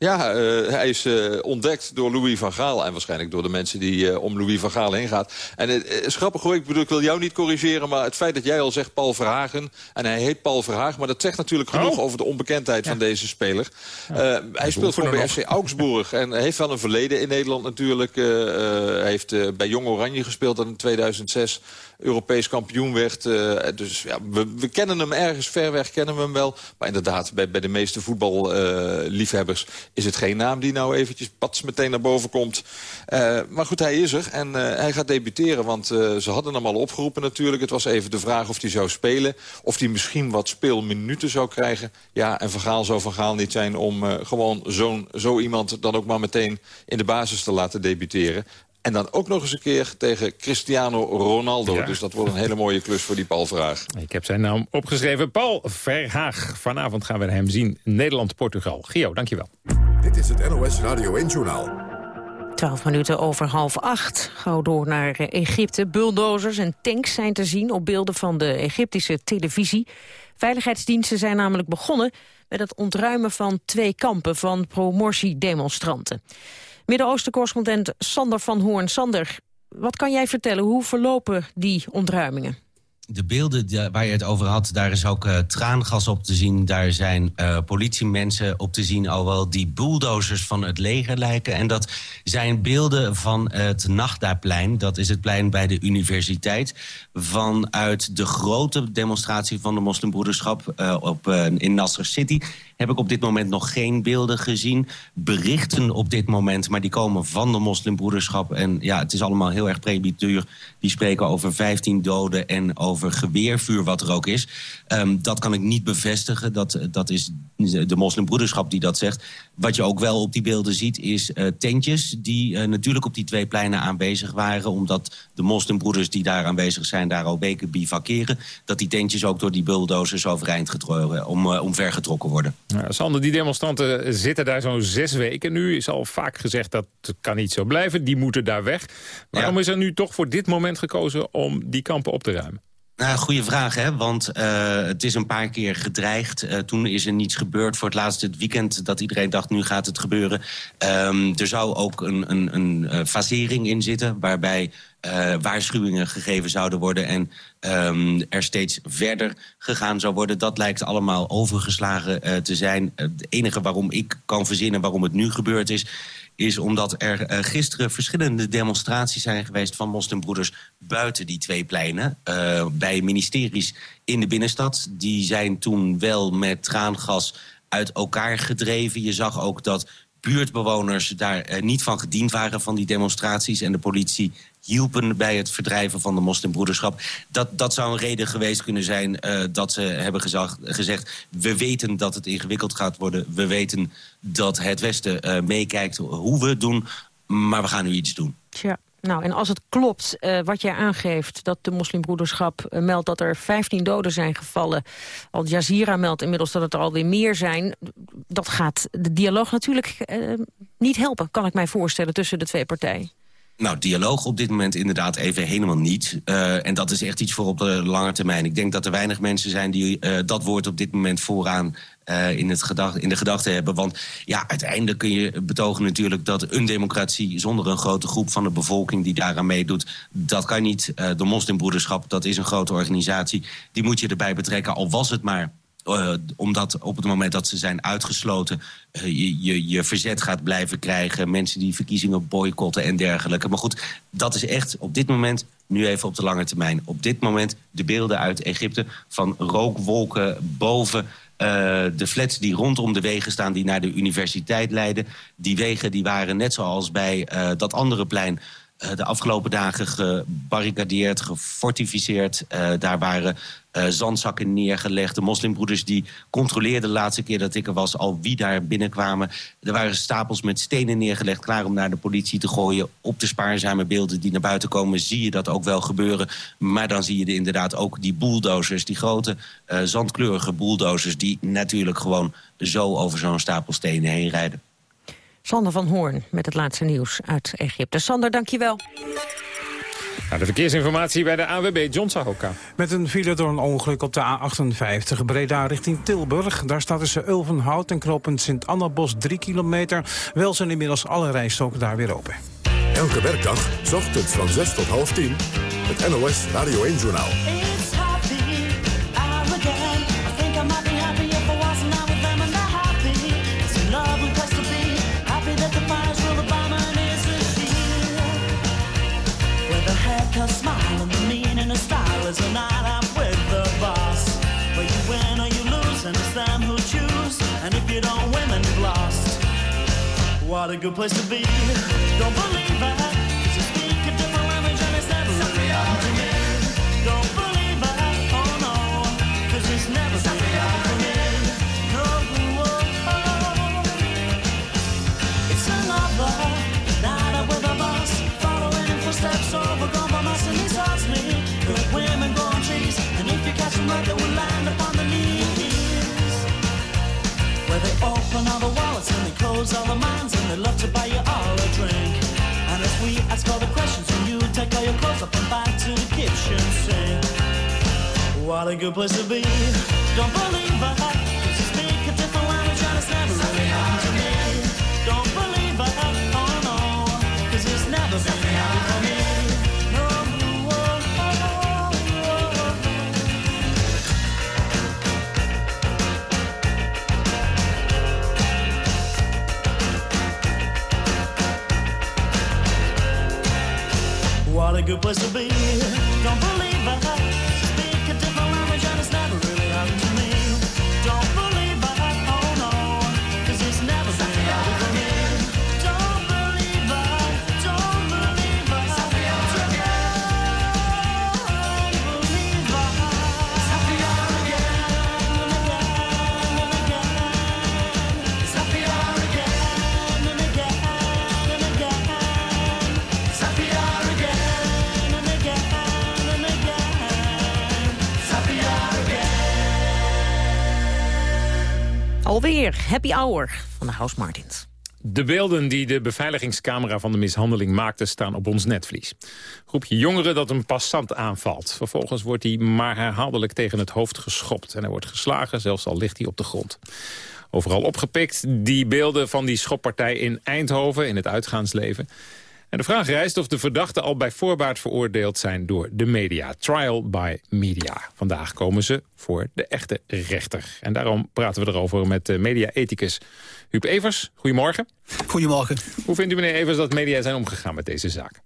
Ja, uh, hij is uh, ontdekt door Louis van Gaal. En waarschijnlijk door de mensen die uh, om Louis van Gaal heen gaat. En het is grappig hoor, ik bedoel, ik wil jou niet corrigeren... maar het feit dat jij al zegt Paul Verhagen... en hij heet Paul Verhagen... maar dat zegt natuurlijk genoeg oh. over de onbekendheid ja. van deze speler. Ja. hij speelt voor bij FC Augsburg en heeft wel een verleden in Nederland natuurlijk. hij heeft bij Jong Oranje gespeeld in 2006... Europees kampioen werd. Uh, dus ja, we, kennen hem ergens ver weg, kennen we hem wel. Maar inderdaad, bij, bij de meeste voetballiefhebbers... Uh, is het geen naam die nou eventjes pats meteen naar boven komt. Uh, maar goed, hij is er en hij gaat debuteren. Want ze hadden hem al opgeroepen natuurlijk. Het was even de vraag of hij zou spelen. Of hij misschien wat speelminuten zou krijgen. Ja, en Vergaal zou Vergaal niet zijn om gewoon zo'n zo iemand... dan ook maar meteen in de basis te laten debuteren. En dan ook nog eens een keer tegen Cristiano Ronaldo. Dus dat wordt een hele mooie klus voor die Paul Verhaag. Ik heb zijn naam opgeschreven. Paul Verhaag. Vanavond gaan we hem zien. Nederland-Portugal. Gio, dankjewel. Dit is het NOS Radio 1-journaal. 12 minuten over half acht. Gauw door naar Egypte. Bulldozers en tanks zijn te zien op beelden van de Egyptische televisie. Veiligheidsdiensten zijn namelijk begonnen met het ontruimen van twee kampen van pro-Morsi-demonstranten. Midden-Oosten-correspondent Sander van Hoorn. Sander, wat kan jij vertellen? Hoe verlopen die ontruimingen? De beelden waar je het over had, daar is ook uh, traangas op te zien. Daar zijn uh, politiemensen op te zien, alhoewel die bulldozers van het leger lijken. En dat zijn beelden van het Nachtaplein. Dat is het plein bij de universiteit. Vanuit de grote demonstratie van de moslimbroederschap uh, op, in Nasser City heb ik op dit moment nog geen beelden gezien. Berichten op dit moment, maar die komen van de moslimbroederschap. En ja, het is allemaal heel erg prebituur. Die spreken over 15 doden en over geweervuur wat er ook is. Um, dat kan ik niet bevestigen. Dat, dat is de moslimbroederschap die dat zegt. Wat je ook wel op die beelden ziet is uh, tentjes... die uh, natuurlijk op die twee pleinen aanwezig waren... omdat de moslimbroeders die daar aanwezig zijn... daar al weken bivakeren... dat die tentjes ook door die bulldozers overeind getrokken, om, uh, omvergetrokken worden. Ja, Sander, die demonstranten zitten daar zo'n zes weken nu. Is al vaak gezegd dat het kan niet zo blijven. Die moeten daar weg. Waarom ja. is er nu toch voor dit moment gekozen om die kampen op te ruimen? Nou, goede vraag, hè? want uh, het is een paar keer gedreigd. Uh, toen is er niets gebeurd. Voor het laatste weekend dat iedereen dacht, nu gaat het gebeuren. Um, er zou ook een, een, een uh, fasering in zitten... waarbij waarschuwingen gegeven zouden worden... en um, er steeds verder gegaan zou worden. Dat lijkt allemaal overgeslagen te zijn. het enige waarom ik kan verzinnen waarom het nu gebeurd is is omdat er uh, gisteren verschillende demonstraties zijn geweest... van moslimbroeders buiten die twee pleinen. Uh, bij ministeries in de binnenstad. Die zijn toen wel met traangas uit elkaar gedreven. Je zag ook dat buurtbewoners daar uh, niet van gediend waren van die demonstraties. En de politie hielpen bij het verdrijven van de moslimbroederschap. Dat, dat zou een reden geweest kunnen zijn uh, dat ze hebben gezag, gezegd... we weten dat het ingewikkeld gaat worden. We weten dat het Westen uh, meekijkt hoe we het doen. Maar we gaan nu iets doen. Tja. Nou, en als het klopt uh, wat jij aangeeft... dat de moslimbroederschap uh, meldt dat er 15 doden zijn gevallen... Al Jazeera meldt inmiddels dat het er alweer meer zijn... dat gaat de dialoog natuurlijk uh, niet helpen, kan ik mij voorstellen... tussen de twee partijen. Nou, dialoog op dit moment inderdaad even helemaal niet. Uh, en dat is echt iets voor op de lange termijn. Ik denk dat er weinig mensen zijn die uh, dat woord op dit moment vooraan uh, in, het gedacht, in de gedachten hebben. Want ja, uiteindelijk kun je betogen natuurlijk dat een democratie... zonder een grote groep van de bevolking die daaraan meedoet... dat kan niet. de moslimbroederschap, dat is een grote organisatie. Die moet je erbij betrekken, al was het maar Uh, omdat op het moment dat ze zijn uitgesloten... Uh, je, je, je verzet gaat blijven krijgen. Mensen die verkiezingen boycotten en dergelijke. Maar goed, dat is echt op dit moment, nu even op de lange termijn... op dit moment de beelden uit Egypte van rookwolken boven... Uh, de flats die rondom de wegen staan die naar de universiteit leiden. Die wegen die waren net zoals bij dat andere plein de afgelopen dagen gebarricadeerd, gefortificeerd. Uh, daar waren uh, zandzakken neergelegd. De moslimbroeders die controleerden de laatste keer dat ik er was... al wie daar binnenkwamen. Er waren stapels met stenen neergelegd... klaar om naar de politie te gooien. Op de spaarzame beelden die naar buiten komen... zie je dat ook wel gebeuren. Maar dan zie je inderdaad ook die bulldozers... die grote zandkleurige bulldozers... die natuurlijk gewoon zo over zo'n stapel stenen heen rijden. Sander van Hoorn met het laatste nieuws uit Egypte. Sander, dankjewel. Nou, de verkeersinformatie bij de AWB John Sahoka. Met een file door een ongeluk op de A58 Breda richting Tilburg. Daar staat tussen Ulvenhout en knooppunt Sint-Annabos 3 kilometer. Wel zijn inmiddels alle rijstroken daar weer open. Elke werkdag, ochtends van 6 tot half 10, het NOS Radio 1-journaal. What a good place to be. Don't believe a different language and it's never to me. Don't believe. Oh no. Cause it's never me. No. It's another night out with a bus. Following in footsteps overgone by mass and me. Women on trees. And if you catch them right, they will land upon the knees. Where they open all the wallets and they close all the minds and they love to buy you all a drink. And if we ask all the questions and you take all your clothes up and back to the kitchen sink. What a good place to be. Don't believe I it was to be. Alweer Happy Hour van de House Martins. De beelden die de beveiligingscamera van de mishandeling maakte... staan op ons netvlies. Groepje jongeren dat een passant aanvalt. Vervolgens wordt hij maar herhaaldelijk tegen het hoofd geschopt. En hij wordt geslagen, zelfs al ligt hij op de grond. Overal opgepikt die beelden van die schoppartij in Eindhoven... in het uitgaansleven. En de vraag rijst of de verdachten al bij voorbaat veroordeeld zijn door de media. Trial by media. Vandaag komen ze voor de echte rechter. En daarom praten we erover met de media-ethicus Huub Evers. Goedemorgen. Goedemorgen. Hoe vindt u, meneer Evers, dat media zijn omgegaan met deze zaak?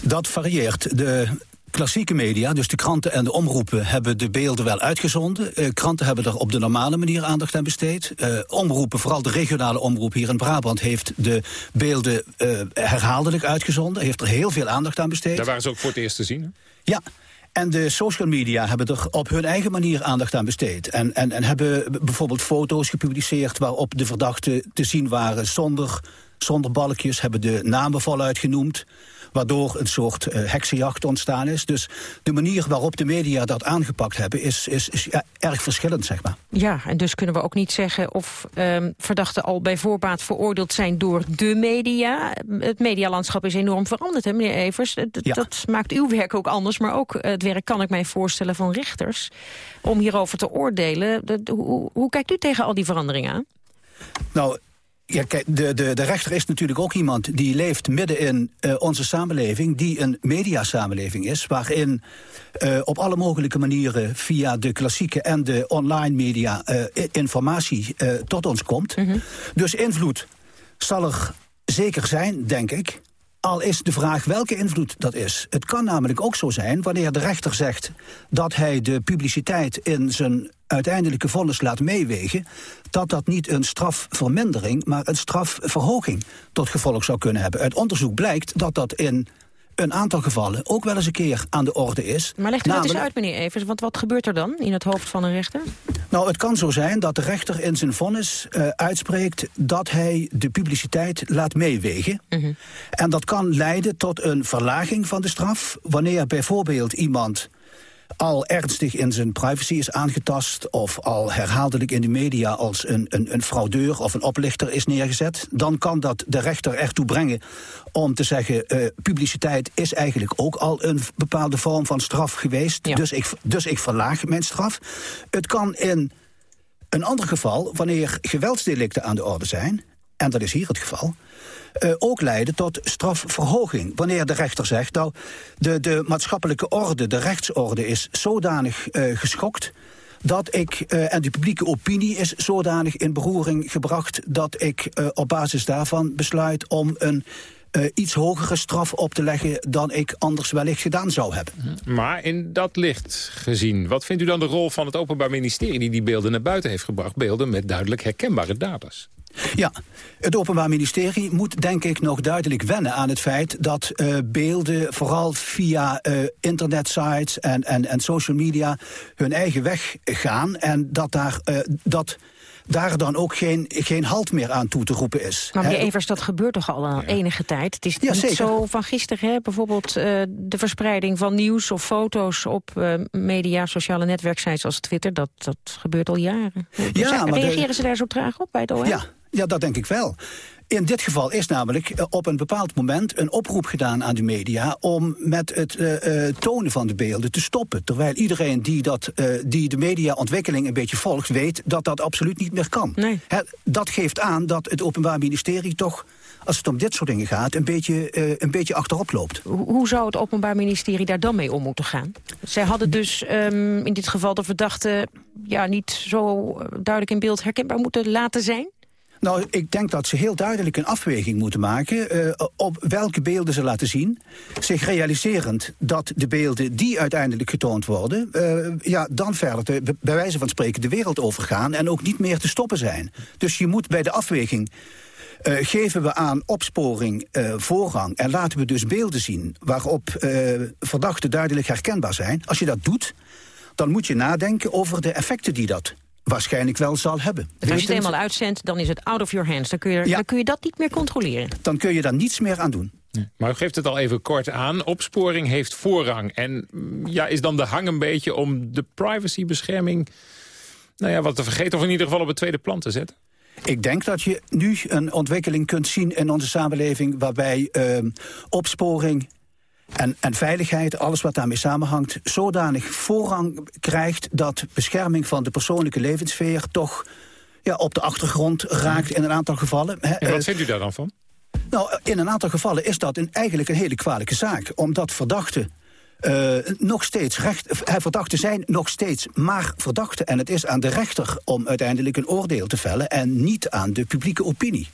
Dat varieert. De klassieke media, dus de kranten en de omroepen... hebben de beelden wel uitgezonden. Uh, kranten hebben er op de normale manier aandacht aan besteed. Uh, omroepen, vooral de regionale omroep hier in Brabant... heeft de beelden uh, herhaaldelijk uitgezonden. Heeft er heel veel aandacht aan besteed. Daar waren ze ook voor het eerst te zien, hè? Ja, en de social media hebben er op hun eigen manier aandacht aan besteed. En, en, en hebben bijvoorbeeld foto's gepubliceerd... waarop de verdachten te zien waren zonder, zonder balkjes... hebben de namen voluit genoemd waardoor een soort uh, heksenjacht ontstaan is. Dus de manier waarop de media dat aangepakt hebben... is, is, is ja, erg verschillend, zeg maar. Ja, en dus kunnen we ook niet zeggen of um, verdachten al bij voorbaat veroordeeld zijn door de media. Het medialandschap is enorm veranderd, hè, meneer Evers. Dat, ja. dat maakt uw werk ook anders, maar ook het werk kan ik mij voorstellen van rechters. Om hierover te oordelen. Dat, hoe, hoe kijkt u tegen al die veranderingen aan? Nou, Ja, kijk, de, de, de rechter is natuurlijk ook iemand die leeft midden in eh, onze samenleving, die een mediasamenleving is, waarin eh, op alle mogelijke manieren via de klassieke en de online media eh, informatie tot ons komt. Dus invloed zal er zeker zijn, denk ik. Al is de vraag welke invloed dat is. Het kan namelijk ook zo zijn, wanneer de rechter zegt dat hij de publiciteit in zijn uiteindelijke vonnis laat meewegen, dat dat niet een strafvermindering, maar een strafverhoging tot gevolg zou kunnen hebben. Uit onderzoek blijkt dat dat in een aantal gevallen ook wel eens een keer aan de orde is. Maar legt u dat eens uit, meneer Evers, want wat gebeurt er dan in het hoofd van een rechter? nou, het kan zo zijn dat de rechter in zijn vonnis eh, uitspreekt dat hij de publiciteit laat meewegen. En dat kan leiden tot een verlaging van de straf. Wanneer bijvoorbeeld iemand al ernstig in zijn privacy is aangetast... of al herhaaldelijk in de media als een, een, een fraudeur of een oplichter is neergezet... dan kan dat de rechter ertoe brengen om te zeggen... eh, publiciteit is eigenlijk ook al een bepaalde vorm van straf geweest. Dus, ik, dus ik verlaag mijn straf. Het kan in een ander geval, wanneer geweldsdelicten aan de orde zijn... en dat is hier het geval... eh, ook leiden tot strafverhoging. Wanneer de rechter zegt, nou, de, de maatschappelijke orde, de rechtsorde is zodanig eh, geschokt dat ik, eh, en de publieke opinie is zodanig in beroering gebracht... dat ik op basis daarvan besluit om een iets hogere straf op te leggen... dan ik anders wellicht gedaan zou hebben. Maar in dat licht gezien, wat vindt u dan de rol van het Openbaar Ministerie... die die beelden naar buiten heeft gebracht? Beelden met duidelijk herkenbare daders. Ja, het Openbaar Ministerie moet denk ik nog duidelijk wennen aan het feit dat eh, beelden vooral via eh, internetsites en, en, en social media hun eigen weg gaan en dat daar, eh, dat daar dan ook geen, geen halt meer aan toe te roepen is. Maar meneer Evers, dat gebeurt toch al een enige tijd? Het is Ja, niet zeker. zo van gisteren, hè? bijvoorbeeld eh, de verspreiding van nieuws of foto's op eh, media, sociale netwerksites als Twitter. Dat, dat gebeurt al jaren. Ja, maar de- reageren ze daar zo traag op bij het OM? Ja, ja, dat denk ik wel. In dit geval is namelijk eh, op een bepaald moment een oproep gedaan aan de media om met het eh, eh, tonen van de beelden te stoppen. Terwijl iedereen die, dat, eh, die de mediaontwikkeling een beetje volgt, weet dat dat absoluut niet meer kan. Hè, dat geeft aan dat het Openbaar Ministerie toch, als het om dit soort dingen gaat, een beetje, een beetje achterop loopt. Hoe zou het Openbaar Ministerie daar dan mee om moeten gaan? Zij hadden dus ehm, in dit geval de verdachte ja, niet zo duidelijk in beeld herkenbaar moeten laten zijn? Nou, ik denk dat ze heel duidelijk een afweging moeten maken... eh, op welke beelden ze laten zien. Zich realiserend dat de beelden die uiteindelijk getoond worden... eh, ja, dan verder, te, bij wijze van spreken, de wereld overgaan... en ook niet meer te stoppen zijn. Dus je moet bij de afweging... eh, geven we aan opsporing eh, voorrang en laten we dus beelden zien... waarop verdachten duidelijk herkenbaar zijn. Als je dat doet, dan moet je nadenken over de effecten die dat waarschijnlijk wel zal hebben. Dus als je het eenmaal uitzendt, dan is het out of your hands. Dan kun je, dan kun je dat niet meer controleren. dan kun je daar niets meer aan doen. Maar u geeft het al even kort aan. Opsporing heeft voorrang. En mm, ja, is dan de hang een beetje om de privacybescherming... nou ja, wat te vergeten of in ieder geval op het tweede plan te zetten? Ik denk dat je nu een ontwikkeling kunt zien in onze samenleving... waarbij ehm, opsporing en, en veiligheid, alles wat daarmee samenhangt... zodanig voorrang krijgt dat bescherming van de persoonlijke levenssfeer... toch ja, op de achtergrond raakt in een aantal gevallen. En wat eh, vindt u daar dan van? nou, in een aantal gevallen is dat een, eigenlijk een hele kwalijke zaak. Omdat verdachten eh, nog steeds recht... eh, Verdachten zijn nog steeds maar verdachten. En het is aan de rechter om uiteindelijk een oordeel te vellen... en niet aan de publieke opinie.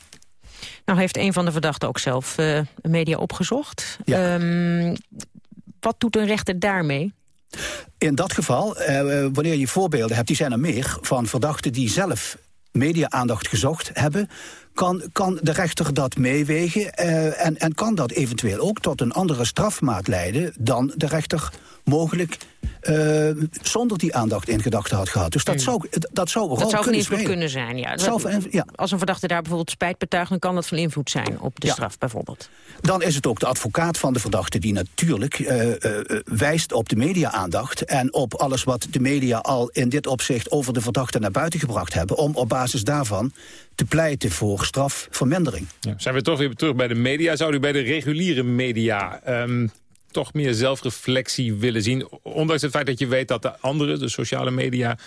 Nou heeft een van de verdachten ook zelf eh, media opgezocht. Ehm, wat doet een rechter daarmee? In dat geval, eh, wanneer je voorbeelden hebt, die zijn er meer... van verdachten die zelf media-aandacht gezocht hebben... Kan, kan de rechter dat meewegen eh, en, en kan dat eventueel ook tot een andere strafmaat leiden... dan de rechter mogelijk eh, zonder die aandacht in gedachten had gehad. Dus dat zou, dat zou een Dat zou van kunnen invloed kunnen zijn, ja. Zou van ja. Als een verdachte daar bijvoorbeeld spijt betuigt... dan kan dat van invloed zijn op de straf bijvoorbeeld. Dan is het ook de advocaat van de verdachte die natuurlijk eh, eh, eh, wijst op de media-aandacht... en op alles wat de media al in dit opzicht over de verdachte naar buiten gebracht hebben... om op basis daarvan te pleiten voor strafvermindering. Ja, zijn we toch weer terug bij de media? Zou u bij de reguliere media ehm, toch meer zelfreflectie willen zien? Ondanks het feit dat je weet dat de andere, de sociale media,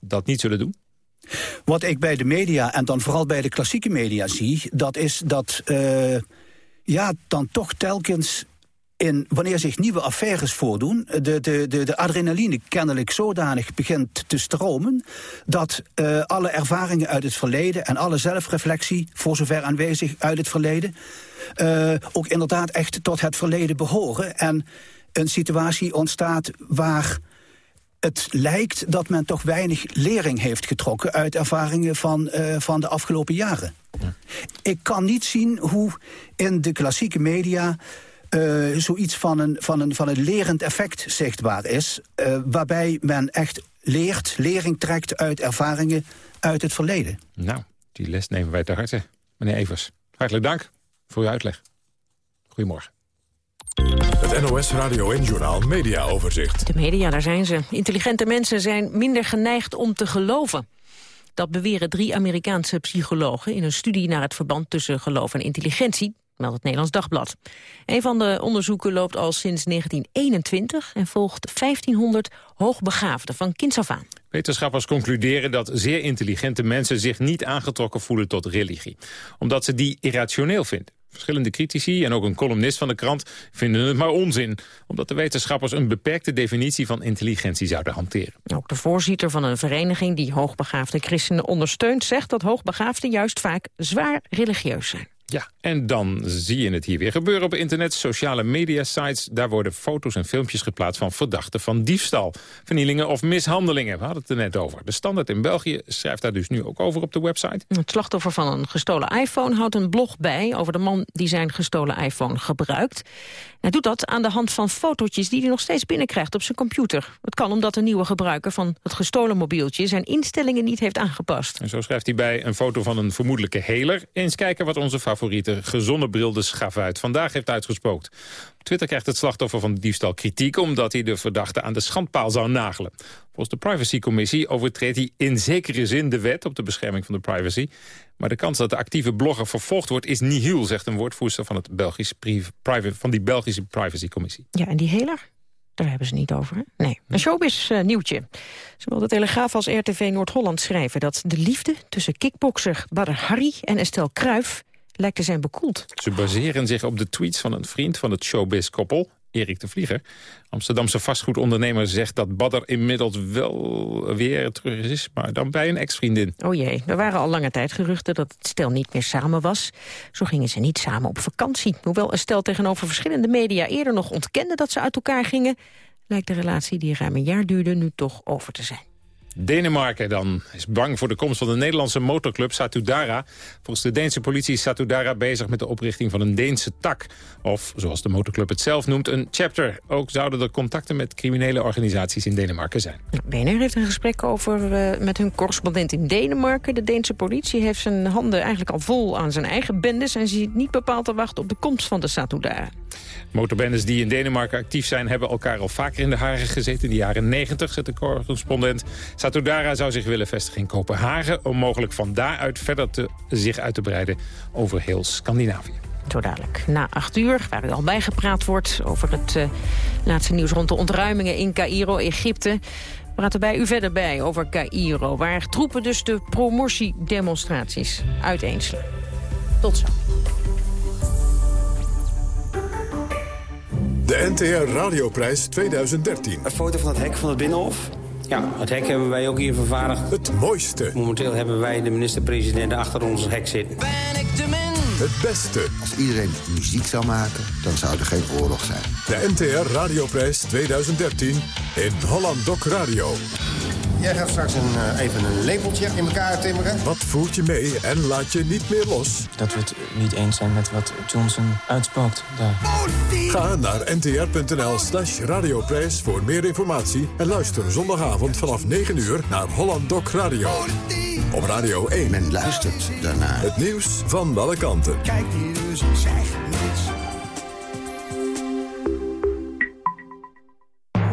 dat niet zullen doen? Wat ik bij de media en dan vooral bij de klassieke media zie... dat is dat uh, ja, dan toch telkens in, wanneer zich nieuwe affaires voordoen... de, de, de, de adrenaline kennelijk zodanig begint te stromen... dat uh, alle ervaringen uit het verleden en alle zelfreflectie... voor zover aanwezig uit het verleden... Uh, ook inderdaad echt tot het verleden behoren... en een situatie ontstaat waar het lijkt dat men toch weinig lering heeft getrokken... uit ervaringen van, uh, van de afgelopen jaren. Ja. Ik kan niet zien hoe in de klassieke media... Uh, zoiets van een, van, een, van een lerend effect zichtbaar is... Uh, waarbij men echt leert, lering trekt uit ervaringen uit het verleden. Nou, die les nemen wij te harte. Meneer Evers, hartelijk dank voor uw uitleg. Goedemorgen. Het NOS Radio en Journaal Media Overzicht. De media, daar zijn ze. Intelligente mensen zijn minder geneigd om te geloven. Dat beweren drie Amerikaanse psychologen in een studie naar het verband tussen geloof en intelligentie, meldt het Nederlands Dagblad. Een van de onderzoeken loopt al sinds 1921 en volgt 1500 hoogbegaafden van kinds af aan. Wetenschappers concluderen dat zeer intelligente mensen zich niet aangetrokken voelen tot religie. Omdat ze die irrationeel vinden. Verschillende critici en ook een columnist van de krant vinden het maar onzin. Omdat de wetenschappers een beperkte definitie van intelligentie zouden hanteren. Ook de voorzitter van een vereniging die hoogbegaafde christenen ondersteunt... zegt dat hoogbegaafden juist vaak zwaar religieus zijn. Ja, en dan zie je het hier weer gebeuren op internet. Sociale media sites, daar worden foto's en filmpjes geplaatst... van verdachten van diefstal, vernielingen of mishandelingen. We hadden het er net over. De Standaard in België schrijft daar dus nu ook over op de website. Het slachtoffer van een gestolen iPhone houdt een blog bij... over de man die zijn gestolen iPhone gebruikt. Hij doet dat aan de hand van fotootjes die hij nog steeds binnenkrijgt op zijn computer. Het kan omdat de nieuwe gebruiker van het gestolen mobieltje... zijn instellingen niet heeft aangepast. En zo schrijft hij bij een foto van een vermoedelijke heler. Eens kijken wat onze favoriete gezonnebrilde schafuit vandaag heeft uitgespookt. Op Twitter krijgt het slachtoffer van de diefstal kritiek... omdat hij de verdachte aan de schandpaal zou nagelen. Volgens de privacycommissie overtreedt hij in zekere zin de wet... op de bescherming van de privacy. Maar de kans dat de actieve blogger vervolgd wordt is nihil... zegt een woordvoerster van, het Belgisch van die Belgische privacycommissie. Ja, en die heler? Daar hebben ze niet over. Hè? Nee. Een showbiz uh, nieuwtje. Zowel de Telegraaf als RTV Noord-Holland schrijven dat de liefde tussen kickbokser Badr Harry en Estelle Kruif lijkt te zijn bekoeld. Ze baseren zich op de tweets van een vriend van het showbiz-koppel, Erik de Vlieger. Amsterdamse vastgoedondernemer zegt dat Badr inmiddels wel weer terug is... maar dan bij een ex-vriendin. Oh jee, er waren al lange tijd geruchten dat het stel niet meer samen was. Zo gingen ze niet samen op vakantie. Hoewel een stel tegenover verschillende media eerder nog ontkende dat ze uit elkaar gingen... lijkt de relatie die ruim een jaar duurde nu toch over te zijn. Denemarken dan is bang voor de komst van de Nederlandse motorclub Satudara. Volgens de Deense politie is Satudara bezig met de oprichting van een Deense tak. Of, zoals de motorclub het zelf noemt, een chapter. Ook zouden er contacten met criminele organisaties in Denemarken zijn. BNR heeft een gesprek over uh, met hun correspondent in Denemarken. De Deense politie heeft zijn handen eigenlijk al vol aan zijn eigen bendes... en ziet niet bepaald te wachten op de komst van de Satudara. Motorbendes die in Denemarken actief zijn... hebben elkaar al vaker in de haren gezeten. In de jaren 90, zet de correspondent. Satudara zou zich willen vestigen in Kopenhagen... om mogelijk van daaruit verder te, zich uit te breiden over heel Scandinavië. Zo dadelijk na acht uur, waar u al bijgepraat wordt... over het uh, laatste nieuws rond de ontruimingen in Cairo, Egypte praten bij u verder bij over Cairo... waar troepen dus de promotiedemonstraties uiteenslaan. Tot zo. De NTR Radioprijs 2013. Een foto van het hek van het Binnenhof. Ja, het hek hebben wij ook hier vervaardigd. Het mooiste. Momenteel hebben wij de minister-president achter ons hek zitten. Ben ik de min? Het beste. Als iedereen muziek zou maken, dan zou er geen oorlog zijn. De NTR Radioprijs 2013 in Holland Doc Radio. Jij gaat straks een, uh, even een lepeltje in elkaar timmeren. Wat voert je mee en laat je niet meer los? Dat we het niet eens zijn met wat Johnson uitspookt daar. Ga naar ntr.nl slash radioprijs voor meer informatie... en luister zondagavond vanaf 9 uur naar Holland Doc Radio. Op Radio 1. Men luistert daarnaar. Het nieuws van alle kanten. Kijk die dus, zeg niets.